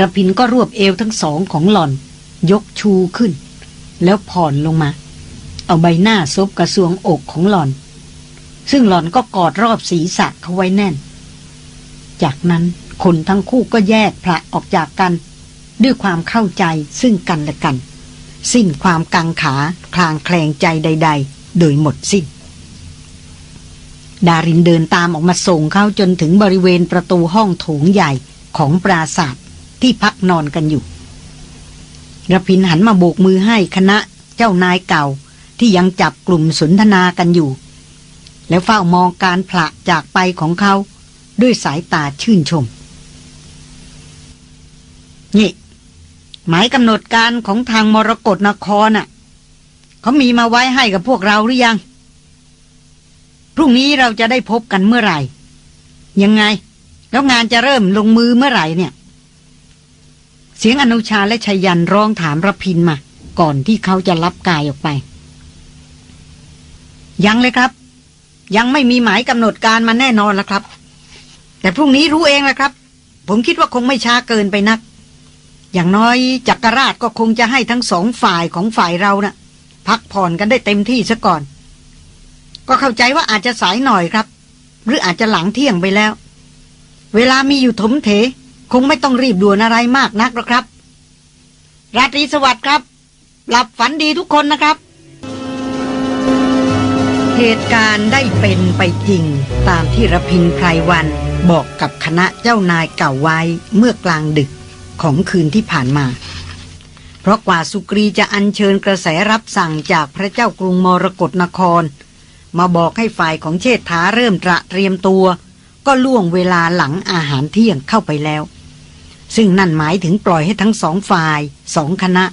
ระพินก็รวบเอวทั้งสองของหล่อน ยกชูขึ้น แล้วผ่อนลงมา เอาใบหน้าซบกระสวงอกของหล่อน ซึ่งหล่อนก็กอดรอบศีรษะเขาไว้แน่น จากนั้นคนทั้งคู่ก็แยกพระออกจากกัน ด้วยความเข้าใจซึ่งกันและกัน สิ้นความกังขาคลางแคลงใจใด ๆ โดยหมดสิ้นดารินเดินตามออกมาส่งเขาจนถึงบริเวณประตูห้องโถงใหญ่ของปราศาสตร์ ที่พักนอนกันอยู่ระพินหันมาโบกมือให้คณะเจ้านายเก่าที่ยังจับกลุ่มสนทนากันอยู่ แล้วเฝ้ามองการผละจากไปของเขาด้วยสายตาชื่นชม นี่ หมายกำหนดการของทางมรกรนครน่ะเขามีมาไว้ให้กับพวกเราหรือยัง พรุ่งนี้เราจะได้พบกันเมื่อไหร่ ยังไง แล้วงานจะเริ่มลงมือเมื่อไหร่เนี่ย เสียงอนุชาและชัยยันร้องถามรพินมา ก่อนที่เขาจะรับกายออกไป ยังเลยครับ ยังไม่มีหมายกำหนดการมาแน่นอนแล้วครับ แต่พรุ่งนี้รู้เองแหละครับ ผมคิดว่าคงไม่ช้าเกินไปนัก อย่างน้อยจักรราชก็คงจะให้ทั้งสองฝ่ายของฝ่ายเรานะ่ะ พักผ่อนกันได้เต็มที่ซะก่อน ก็เข้าใจว่าอาจจะสายหน่อยครับ หรืออาจจะหลังเที่ยงไปแล้ว เวลามีอยู่ถมเถ คงไม่ต้องรีบด่วนอะไรมากนักหรอกครับ ราตรีสวัสดิ์ครับ หลับฝันดีทุกคนนะครับ เหตุการณ์ได้เป็นไปจริงตามที่รพินไพรวันบอกกับคณะเจ้านายเก่าไว้เมื่อกลางดึกของคืนที่ผ่านมา เพราะกว่าสุกรีจะอัญเชิญกระแสรับสั่งจากพระเจ้ากรุงมรกรนคร มาบอกให้ฝ่ายของเชษฐาเริ่มตระเตรียมตัว ก็ล่วงเวลาหลังอาหารเที่ยงเข้าไปแล้ว ซึ่งนั่นหมายถึงปล่อยให้ทั้งสองฝ่ายสองคณะ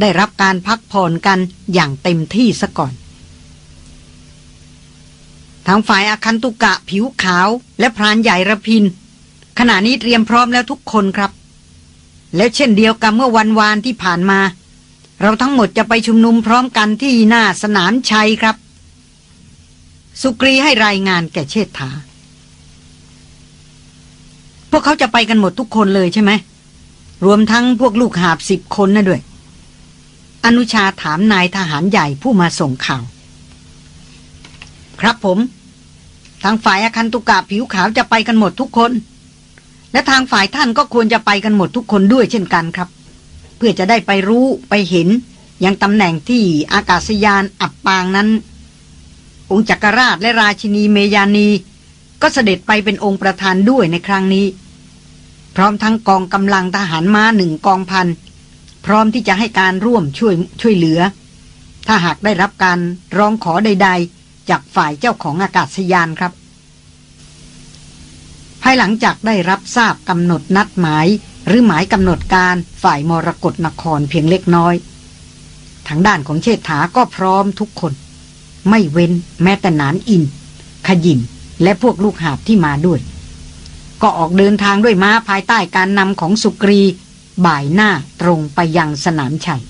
ได้รับการพักผ่อนกันอย่างเต็มที่ซะก่อน ทางฝ่ายอาคันตุกะผิวขาว และพรานใหญ่ระพิน ขณะนี้เตรียมพร้อมแล้วทุกคนครับ แล้วเช่นเดียวกับเมื่อวันวานที่ผ่านมา เราทั้งหมดจะไปชุมนุมพร้อมกันที่หน้าสนามชัยครับ สุกรีให้รายงานแก่เชษฐา พวกเขาจะไปกันหมดทุกคนเลยใช่ไหม รวมทั้งพวกลูกหาบสิบคนนะด้วย อนุชาถามนายทหารใหญ่ผู้มาส่งข่าว ครับผม ทางฝ่ายอาคันตุกะผิวขาวจะไปกันหมดทุกคน และทางฝ่ายท่านก็ควรจะไปกันหมดทุกคนด้วยเช่นกันครับ เพื่อจะได้ไปรู้ไปเห็นยังตำแหน่งที่อากาศยานอับปางนั้น องค์จักรราชและราชินีเมยานี ก็เสด็จไปเป็นองค์ประธานด้วยในครั้งนี้ พร้อมทั้งกองกำลังทหารม้าหนึ่งกองพัน พร้อมที่จะให้การร่วมช่วยช่วยเหลือ ถ้าหากได้รับการร้องขอใด ๆ จากฝ่ายเจ้าของอากาศยานครับ ภายหลังจากได้รับทราบกำหนดนัดหมาย หรือหมายกำหนดการฝ่ายมรกรนครเพียงเล็กน้อย ทางด้านของเชษฐาก็พร้อมทุกคน ไม่เว้นแม้แต่นานอิน ขยิมและพวกลูกหาบที่มาด้วย ก็ออกเดินทางด้วยม้าภายใต้การนำของสุกรี บ่ายหน้าตรงไปยังสนามชัย